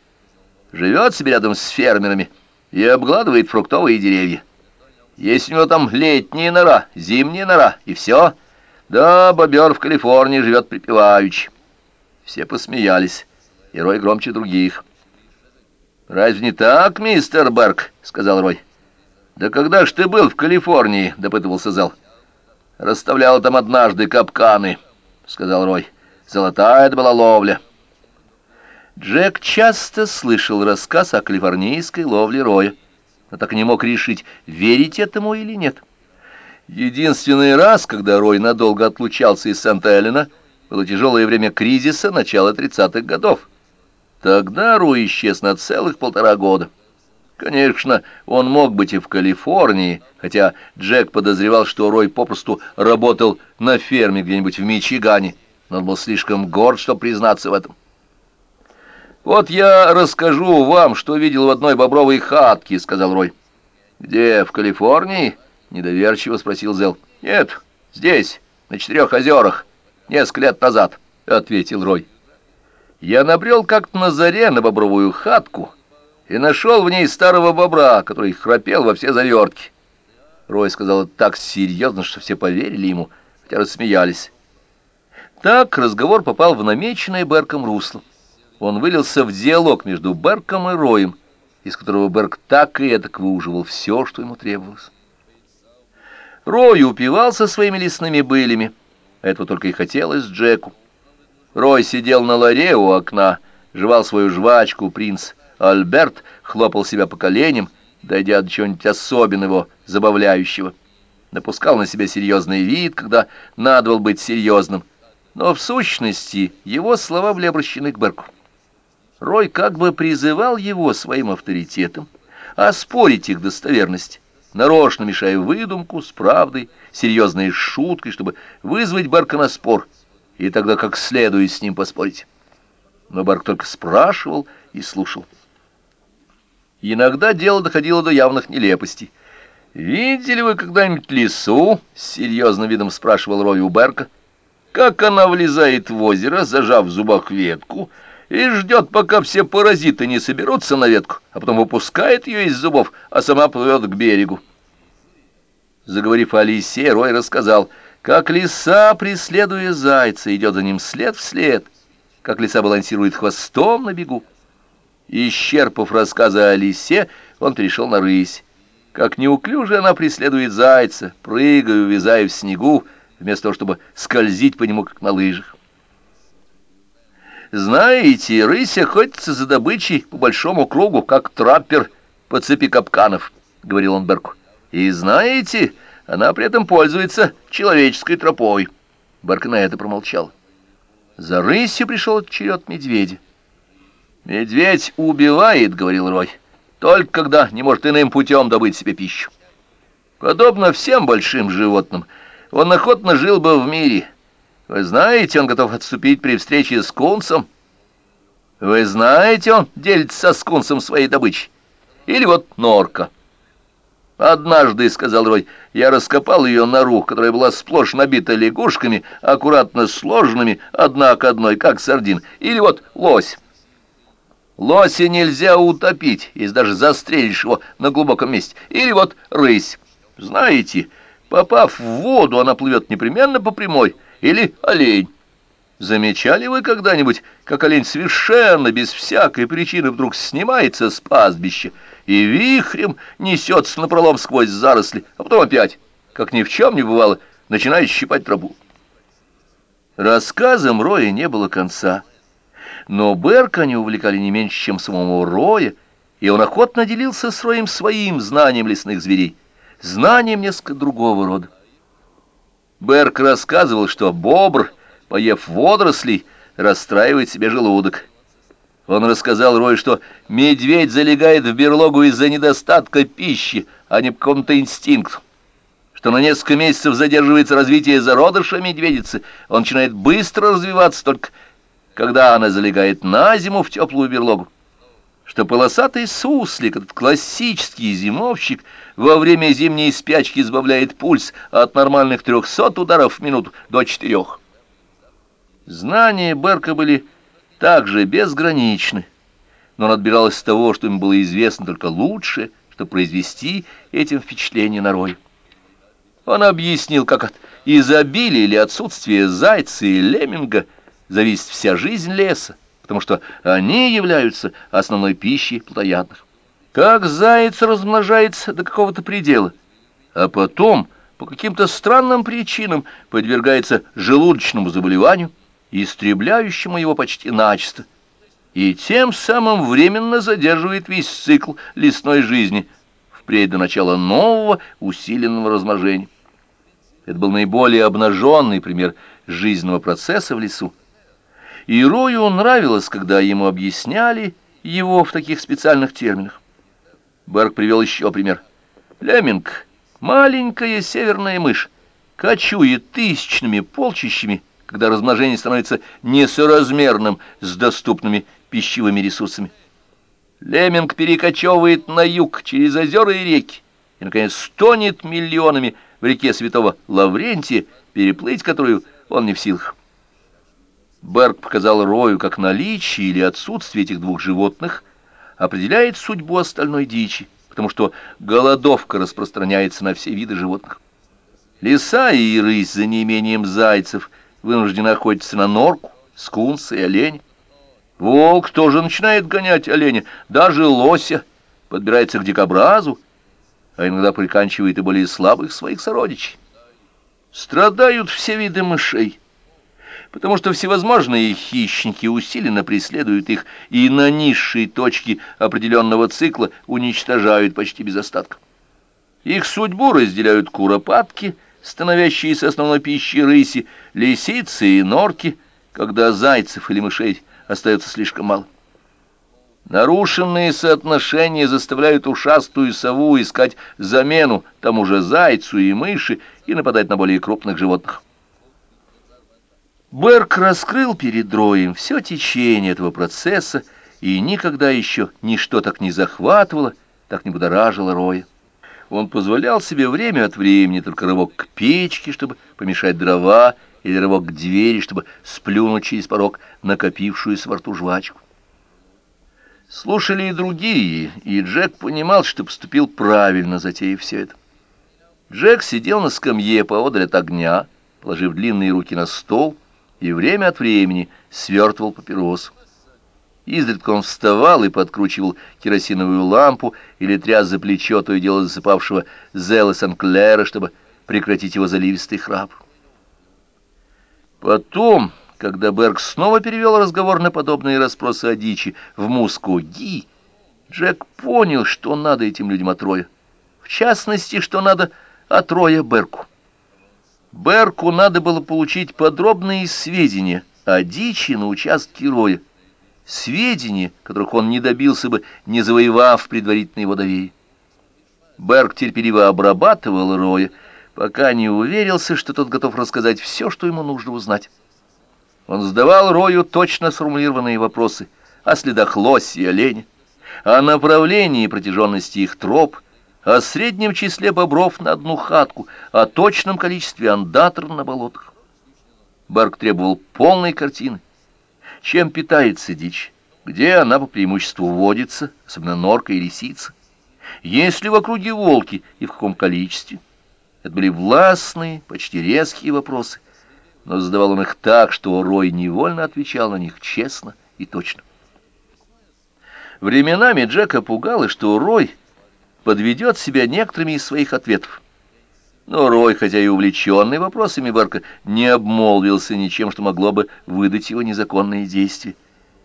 Живет себе рядом с фермерами и обгладывает фруктовые деревья. Есть у него там летняя нора, зимняя нора, и все. Да, бобер в Калифорнии живет припеваючи. Все посмеялись, и Рой громче других. «Разве не так, мистер Берг?» — сказал Рой. «Да когда ж ты был в Калифорнии?» — допытывался Зал. «Расставлял там однажды капканы», — сказал Рой. «Золотая это была ловля». Джек часто слышал рассказ о калифорнийской ловле Роя, но так и не мог решить, верить этому или нет. Единственный раз, когда Рой надолго отлучался из Сент-Эллена, было тяжелое время кризиса начала 30-х годов. Тогда Ру исчез на целых полтора года. Конечно, он мог быть и в Калифорнии, хотя Джек подозревал, что Рой попросту работал на ферме где-нибудь в Мичигане, но он был слишком горд, чтобы признаться в этом. «Вот я расскажу вам, что видел в одной бобровой хатке», — сказал Рой. «Где, в Калифорнии?» — недоверчиво спросил Зел. «Нет, здесь, на Четырех озерах, несколько лет назад», — ответил Рой. Я набрел как-то на заре на бобровую хатку и нашел в ней старого бобра, который храпел во все завертки. Рой сказал это так серьезно, что все поверили ему, хотя рассмеялись. Так разговор попал в намеченное Берком русло. Он вылился в диалог между Берком и Роем, из которого Берк так и эдак выуживал все, что ему требовалось. Рой упивался своими лесными былями, этого только и хотелось Джеку. Рой сидел на ларе у окна, жевал свою жвачку, принц Альберт хлопал себя по коленям, дойдя до чего-нибудь особенного, забавляющего. Напускал на себя серьезный вид, когда надо было быть серьезным. Но в сущности его слова были обращены к Берку. Рой как бы призывал его своим авторитетом оспорить их достоверность, нарочно мешая выдумку с правдой, серьезной шуткой, чтобы вызвать Берка на спор, и тогда как следует с ним поспорить. Но Берк только спрашивал и слушал. Иногда дело доходило до явных нелепостей. «Видели вы когда-нибудь лису?» — с серьезным видом спрашивал Рой у Берка. «Как она влезает в озеро, зажав в зубах ветку, и ждет, пока все паразиты не соберутся на ветку, а потом выпускает ее из зубов, а сама плывет к берегу». Заговорив о лисе, Рой рассказал, как лиса, преследуя зайца, идет за ним след в след, как лиса балансирует хвостом на бегу. Исчерпав рассказы о лисе, он перешел на рысь. Как неуклюже она преследует зайца, прыгая, увязая в снегу, вместо того, чтобы скользить по нему, как на лыжах. Знаете, рысь охотится за добычей по большому кругу, как траппер по цепи капканов, — говорил он Берку. И знаете, она при этом пользуется человеческой тропой. Берк на это промолчал. За рысью пришел черед медведя. «Медведь убивает, — говорил Рой, — только когда не может иным путем добыть себе пищу. Подобно всем большим животным, он охотно жил бы в мире. Вы знаете, он готов отступить при встрече с кунсом. Вы знаете, он делится со скунсом своей добычей. Или вот норка. Однажды, — сказал Рой, — я раскопал ее нору, которая была сплошь набита лягушками, аккуратно сложенными, одна к одной, как сардин. Или вот лось. Лося нельзя утопить, если даже застрелишь его на глубоком месте. Или вот рысь. Знаете, попав в воду, она плывет непременно по прямой. Или олень. Замечали вы когда-нибудь, как олень совершенно без всякой причины вдруг снимается с пастбища и вихрем несется напролом сквозь заросли, а потом опять, как ни в чем не бывало, начинает щипать траву? Рассказам Роя не было конца. Но Берка они увлекали не меньше, чем самого Роя, и он охотно делился с Роем своим знанием лесных зверей, знанием несколько другого рода. Берк рассказывал, что бобр, поев водорослей, расстраивает себе желудок. Он рассказал Рою, что медведь залегает в берлогу из-за недостатка пищи, а не по какому-то инстинкту что на несколько месяцев задерживается развитие зародыша медведицы, он начинает быстро развиваться только когда она залегает на зиму в теплую берлогу, что полосатый суслик, этот классический зимовщик, во время зимней спячки избавляет пульс от нормальных трехсот ударов в минуту до четырех. Знания Берка были также безграничны, но он отбирал из того, что им было известно только лучше, чтобы произвести этим впечатление на Рой. Он объяснил, как от изобилия или отсутствия зайца и лемминга – зависит вся жизнь леса, потому что они являются основной пищей плотоядных. Как заяц размножается до какого-то предела, а потом по каким-то странным причинам подвергается желудочному заболеванию, истребляющему его почти начисто, и тем самым временно задерживает весь цикл лесной жизни впредь до начала нового усиленного размножения. Это был наиболее обнаженный пример жизненного процесса в лесу, и Рою нравилось, когда ему объясняли его в таких специальных терминах. Берг привел еще пример. Лемминг, маленькая северная мышь, кочует тысячными полчищами, когда размножение становится несоразмерным с доступными пищевыми ресурсами. Лемминг перекочевывает на юг через озера и реки, и, наконец, стонет миллионами в реке Святого Лаврентия, переплыть которую он не в силах. Берг показал Рою, как наличие или отсутствие этих двух животных определяет судьбу остальной дичи, потому что голодовка распространяется на все виды животных. Лиса и рысь за неимением зайцев вынуждены охотиться на норку, скунса и оленя. Волк тоже начинает гонять оленя, даже лося, подбирается к дикобразу, а иногда приканчивает и более слабых своих сородичей. Страдают все виды мышей. Потому что всевозможные хищники усиленно преследуют их и на низшей точке определенного цикла уничтожают почти без остатка. Их судьбу разделяют куропатки, становящиеся основной пищей рыси, лисицы и норки, когда зайцев или мышей остается слишком мало. Нарушенные соотношения заставляют ушастую сову искать замену тому же зайцу и мыши и нападать на более крупных животных. Берг раскрыл перед Роем все течение этого процесса, и никогда еще ничто так не захватывало, так не будоражило Роя. Он позволял себе время от времени только рывок к печке, чтобы помешать дрова, или рывок к двери, чтобы сплюнуть через порог накопившуюся во рту жвачку. Слушали и другие, и Джек понимал, что поступил правильно, затеяв все это. Джек сидел на скамье поодаль от огня, положив длинные руки на стол, и время от времени свертывал папирос. Изредка он вставал и подкручивал керосиновую лампу или тряс за плечо то и дело засыпавшего Зела Сен-Клера, чтобы прекратить его заливистый храп. Потом когда Берг снова перевел разговор на подобные расспросы о дичи в Муско-Ги, Джек понял, что надо этим людям от Роя. В частности, что надо от Роя Берку. Берку надо было получить подробные сведения о дичи на участке Роя. Сведения, которых он не добился бы, не завоевав предварительно его доверие. Берг терпеливо обрабатывал Роя, пока не уверился, что тот готов рассказать все, что ему нужно узнать. Он задавал Рою точно сформулированные вопросы о следах лоси и оленя, о направлении и протяженности их троп, о среднем числе бобров на одну хатку, о точном количестве андатор на болотах. Берг требовал полной картины. Чем питается дичь? Где она по преимуществу водится, особенно норка и лисица? Есть ли в округе волки и в каком количестве? Это были властные, почти резкие вопросы, но задавал он их так, что Рой невольно отвечал на них честно и точно. Временами Джека пугало, что Рой подведет себя некоторыми из своих ответов. Но Рой, хотя и увлеченный вопросами Барка, не обмолвился ничем, что могло бы выдать его незаконные действия.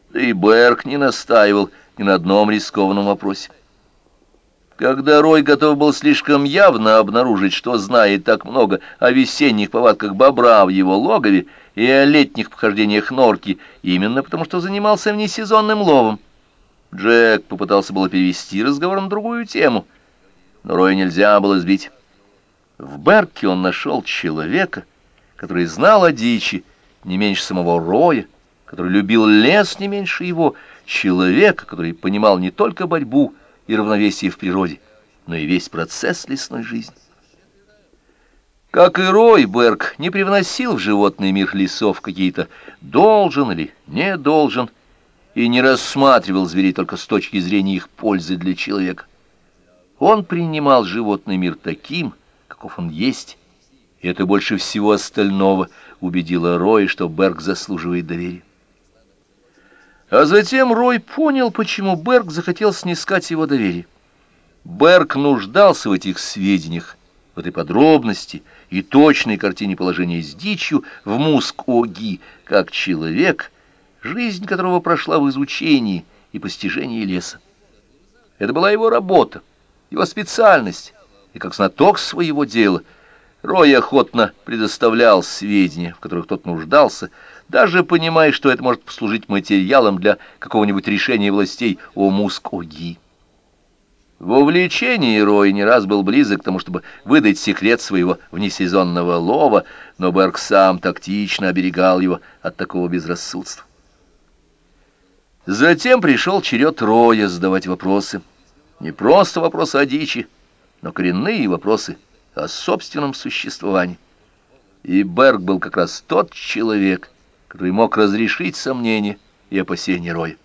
Да и Берк не настаивал ни на одном рискованном вопросе. Когда Рой готов был слишком явно обнаружить, что знает так много о весенних повадках бобра в его логове и о летних похождениях норки, именно потому что занимался внесезонным ловом, Джек попытался было перевести разговор на другую тему, но Роя нельзя было сбить. В Берке он нашел человека, который знал о дичи не меньше самого Роя, который любил лес не меньше его, человека, который понимал не только борьбу, и равновесие в природе, но и весь процесс лесной жизни. Как и Рой, Берг не привносил в животный мир лесов какие-то «должен» или «не должен» и не рассматривал зверей только с точки зрения их пользы для человека. Он принимал животный мир таким, каков он есть, и это больше всего остального убедило Рой, что Берг заслуживает доверия. А затем Рой понял, почему Берг захотел снискать его доверие. Берг нуждался в этих сведениях, в этой подробности и точной картине положения с дичью в Муск-Оги, как человек, жизнь которого прошла в изучении и постижении леса. Это была его работа, его специальность, и как знаток своего дела — Рой охотно предоставлял сведения, в которых тот нуждался, даже понимая, что это может послужить материалом для какого-нибудь решения властей о Муск-Оги. В увлечении Рой не раз был близок к тому, чтобы выдать секрет своего внесезонного лова, но Берг сам тактично оберегал его от такого безрассудства. Затем пришел черед Роя задавать вопросы. Не просто вопросы о дичи, но коренные вопросы о собственном существовании. И Берг был как раз тот человек, который мог разрешить сомнения и опасения Роя.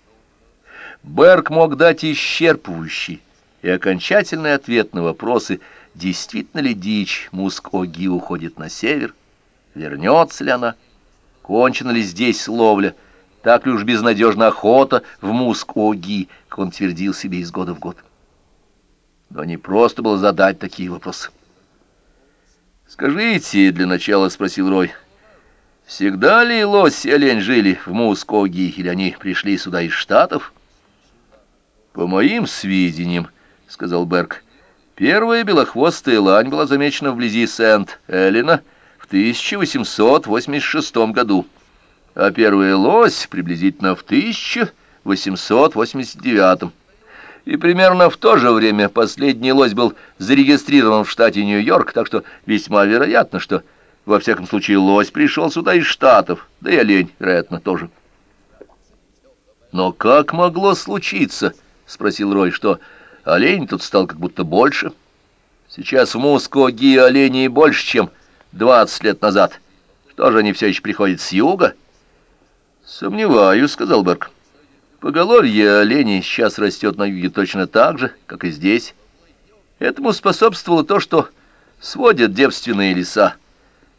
Берг мог дать исчерпывающий и окончательный ответ на вопросы, действительно ли дичь Муск-Оги уходит на север, вернется ли она, кончена ли здесь ловля, так ли уж безнадежна охота в Муск-Оги, как он твердил себе из года в год. Но не просто было задать такие вопросы. «Скажите, — для начала спросил Рой, Всегда ли лось и олень жили в Мускоги, или они пришли сюда из Штатов? По моим сведениям, — сказал Берг, — первая белохвостая лань была замечена вблизи Сент-Эллина в 1886 году, а первая лось приблизительно в 1889 и примерно в то же время последний лось был зарегистрирован в штате Нью-Йорк, так что весьма вероятно, что во всяком случае, лось пришел сюда из Штатов, да и олень, вероятно, тоже. «Но как могло случиться?» — спросил Рой, — что олень тут стал как будто больше. Сейчас в Мускоги оленей больше, чем двадцать лет назад. Что же они все еще приходят с юга? «Сомневаюсь», — сказал Берг. «Поголовье оленей сейчас растет на юге точно так же, как и здесь. Этому способствовало то, что сводят девственные леса.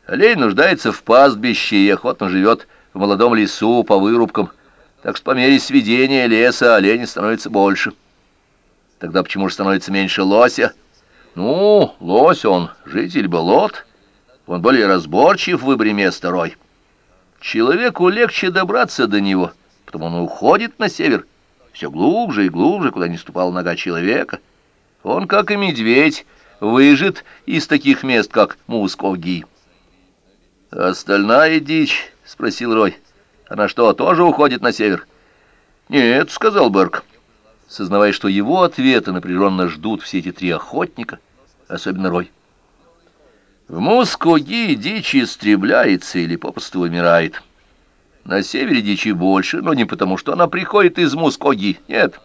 Олень нуждается в пастбище и охотно живет в молодом лесу по вырубкам, так что по мере сведения леса оленей становится больше. Тогда почему же становится меньше лося? Ну, лось он, житель болот, он более разборчив в выборе места рой. Человеку легче добраться до него, потому он уходит на север, все глубже и глубже, куда не ступала нога человека. Он, как и медведь, выжит из таких мест, как Мускоги. «Остальная дичь?» — спросил Рой. «Она что, тоже уходит на север?» «Нет», — сказал Берг, сознавая, что его ответа напряженно ждут все эти три охотника, особенно Рой. В Мускоги дичь истребляется или попросту вымирает. На севере дичи больше, но не потому, что она приходит из Мускоги, нет.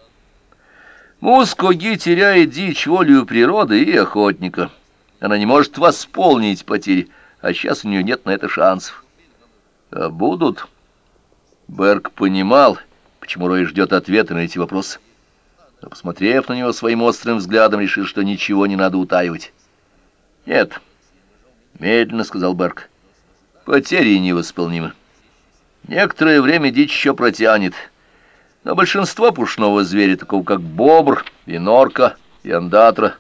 Мускоги теряет дичь волю природы и охотника. Она не может восполнить потери, а сейчас у нее нет на это шансов. А будут? Берг понимал, почему Рой ждет ответа на эти вопросы. Но, посмотрев на него своим острым взглядом, решил, что ничего не надо утаивать. «Нет», — медленно сказал Берг, — «потери невосполнимы. Некоторое время дичь еще протянет, но большинство пушного зверя, такого как бобр и норка и андатра,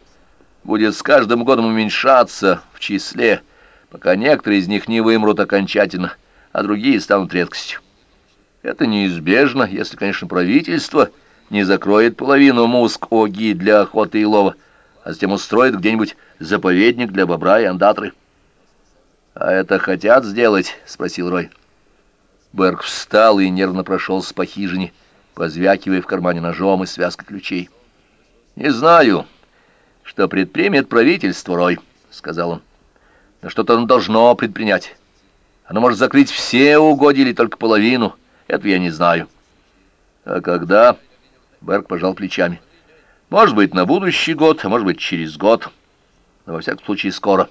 будет с каждым годом уменьшаться в числе, пока некоторые из них не вымрут окончательно, а другие станут редкостью. Это неизбежно, если, конечно, правительство не закроет половину Муск-Оги для охоты и лова, а затем устроит где-нибудь заповедник для бобра и андатры. «А это хотят сделать?» — спросил Рой. Берг встал и нервно прошелся по хижине, позвякивая в кармане ножом и связкой ключей. «Не знаю, что предпримет правительство, Рой», — сказал он. Но что-то оно должно предпринять. Оно может закрыть все угодья или только половину. Это я не знаю. А когда? Берг пожал плечами. Может быть, на будущий год, а может быть, через год. Но во всяком случае, скоро.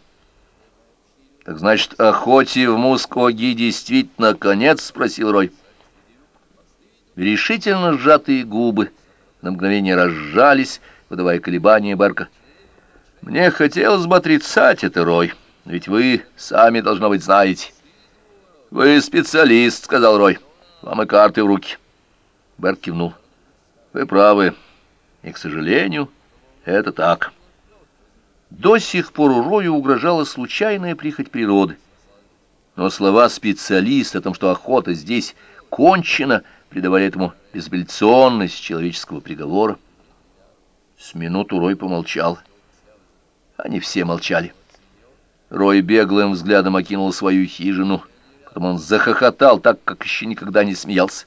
Так значит, охоте в Мускоги действительно конец? Спросил Рой. Решительно сжатые губы на мгновение разжались, выдавая колебания Берка. Мне хотелось бы отрицать это, Рой. Ведь вы сами, должно быть, знаете. Вы специалист, сказал Рой. Вам и карты в руки. Берт кивнул. Вы правы. И, к сожалению, это так. До сих пор Рою угрожала случайная прихоть природы. Но слова специалиста о том, что охота здесь кончена, придавали этому безапелляционность человеческого приговора. С минуту Рой помолчал. Они все молчали. Рой беглым взглядом окинул свою хижину. Потом он захохотал так, как еще никогда не смеялся.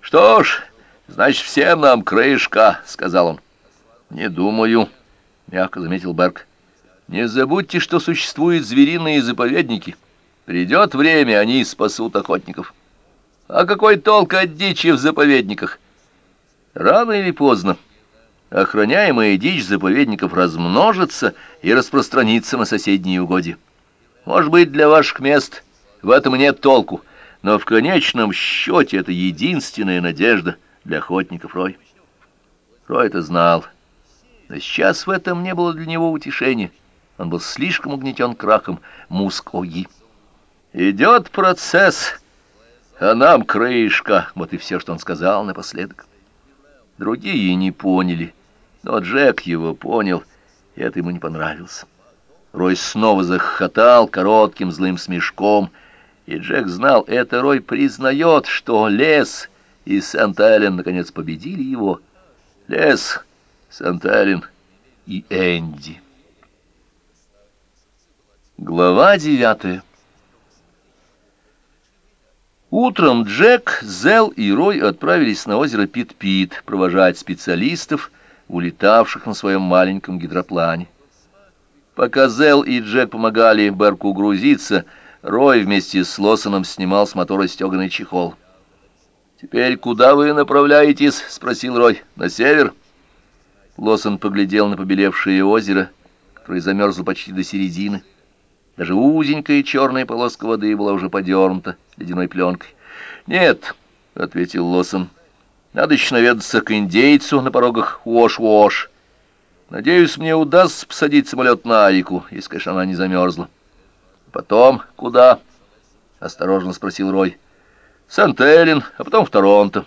«Что ж, значит, всем нам крышка», — сказал он. «Не думаю», — мягко заметил Берг. «Не забудьте, что существуют звериные заповедники. Придет время, они спасут охотников. А какой толк от дичи в заповедниках? Рано или поздно охраняемая дичь заповедников размножится и распространится на соседние угодья. Может быть, для ваших мест в этом нет толку, но в конечном счете это единственная надежда для охотников Рой. Рой это знал, но сейчас в этом не было для него утешения. Он был слишком угнетен крахом Муск-Оги. «Идет процесс, а нам крышка», — вот и все, что он сказал напоследок. Другие не поняли — но Джек его понял, и это ему не понравилось. Рой снова захохотал коротким злым смешком, И Джек знал, это Рой признает, что лес и Сент-Эллен наконец победили его. Лес, Сент-Эллен и Энди. Глава девятая Утром Джек, Зел и Рой отправились на озеро Пит-Пит провожать специалистов, улетавших на своем маленьком гидроплане. Пока Зел и Джек помогали Берку грузиться, Рой вместе с Лосоном снимал с мотора стеганый чехол. «Теперь куда вы направляетесь?» — спросил Рой. «На север?» Лосон поглядел на побелевшее озеро, которое замерзло почти до середины. Даже узенькая черная полоска воды была уже подернута ледяной пленкой. «Нет», — ответил Лосон, — «надо еще наведаться к индейцу на порогах Уош-Уош. Надеюсь, мне удастся посадить самолет на реку, если, конечно, она не замерзла». «Потом куда?» — осторожно спросил Рой. «Сент-Эллен, а потом в Торонто.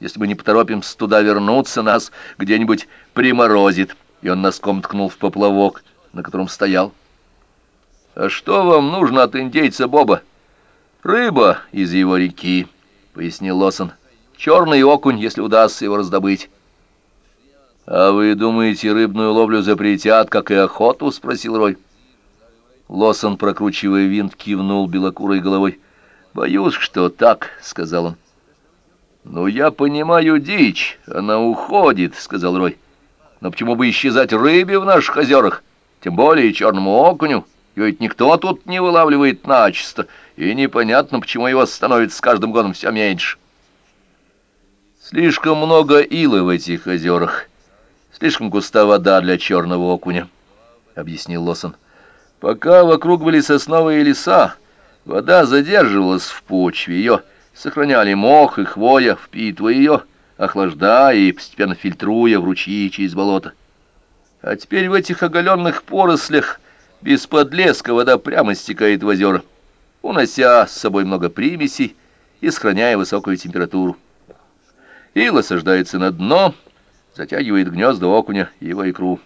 Если мы не поторопимся туда вернуться, нас где-нибудь приморозит». И он носком ткнул в поплавок, на котором стоял. «А что вам нужно от индейца Боба?» «Рыба из его реки», — пояснил Лосон. «Черный окунь, если удастся его раздобыть». «А вы думаете, рыбную ловлю запретят, как и охоту?» — спросил Рой. Лосон, прокручивая винт, кивнул белокурой головой. «Боюсь, что так», — сказал он. «Ну, я понимаю дичь, она уходит», — сказал Рой. «Но почему бы исчезать рыбе в наших озерах, тем более черному окуню?» Его ведь никто тут не вылавливает начисто, и непонятно, почему его становится с каждым годом все меньше. Слишком много ила в этих озерах, слишком густа вода для черного окуня, — объяснил Лосон. Пока вокруг были сосновые леса, вода задерживалась в почве, ее сохраняли мох и хвоя, впитывая ее, охлаждая и постепенно фильтруя в ручьи через болото. А теперь в этих оголенных порослях без подлеска вода прямо стекает в озера, унося с собой много примесей и сохраняя высокую температуру. Ил осаждается на дно, затягивает гнезда окуня и его икру.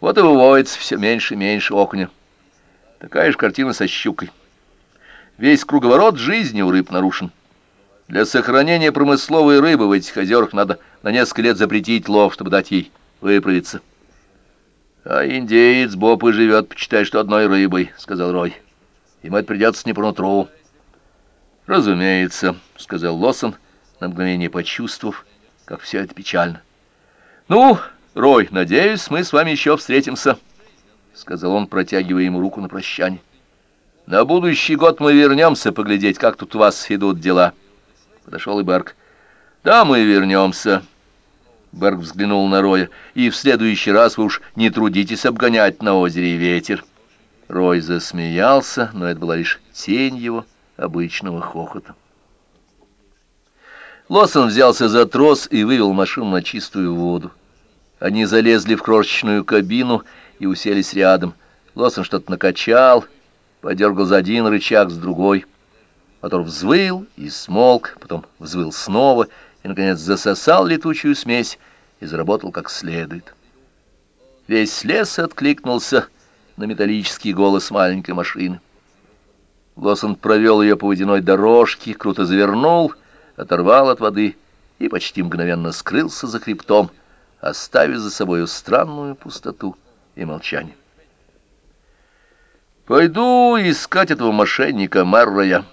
Вот и выводится все меньше и меньше окуня. Такая же картина со щукой. Весь круговорот жизни у рыб нарушен. Для сохранения промысловой рыбы в этих озерах надо на несколько лет запретить лов, чтобы дать ей выправиться. «А индеец Боб и живет, почитай, что одной рыбой», — сказал Рой. «Ему это придется не по нутру». «Разумеется», — сказал Лосон, на мгновение почувствовав, как все это печально. «Ну, Рой, надеюсь, мы с вами еще встретимся», — сказал он, протягивая ему руку на прощание. «На будущий год мы вернемся поглядеть, как тут у вас идут дела». Подошел и Берг. «Да, мы вернемся». Берг взглянул на Роя. «И в следующий раз вы уж не трудитесь обгонять на озере ветер». Рой засмеялся, но это была лишь тень его обычного хохота. Лосон взялся за трос и вывел машину на чистую воду. Они залезли в крошечную кабину и уселись рядом. Лосон что-то накачал, подергал за один рычаг, с другой. Мотор взвыл и смолк, потом взвыл снова и, наконец, засосал летучую смесь и заработал как следует. Весь лес откликнулся на металлический голос маленькой машины. Лосон провел ее по водяной дорожке, круто завернул, оторвал от воды и почти мгновенно скрылся за хребтом, оставив за собою странную пустоту и молчание. «Пойду искать этого мошенника Мэрроя»,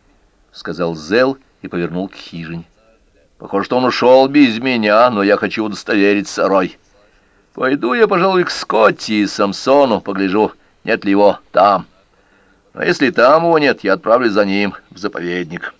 — сказал Зел и повернул к хижине. Похоже, что он ушел без меня, но я хочу удостовериться, Рой. Пойду я, пожалуй, к Скотти и Самсону, погляжу, нет ли его там. А если там его нет, я отправлюсь за ним в заповедник».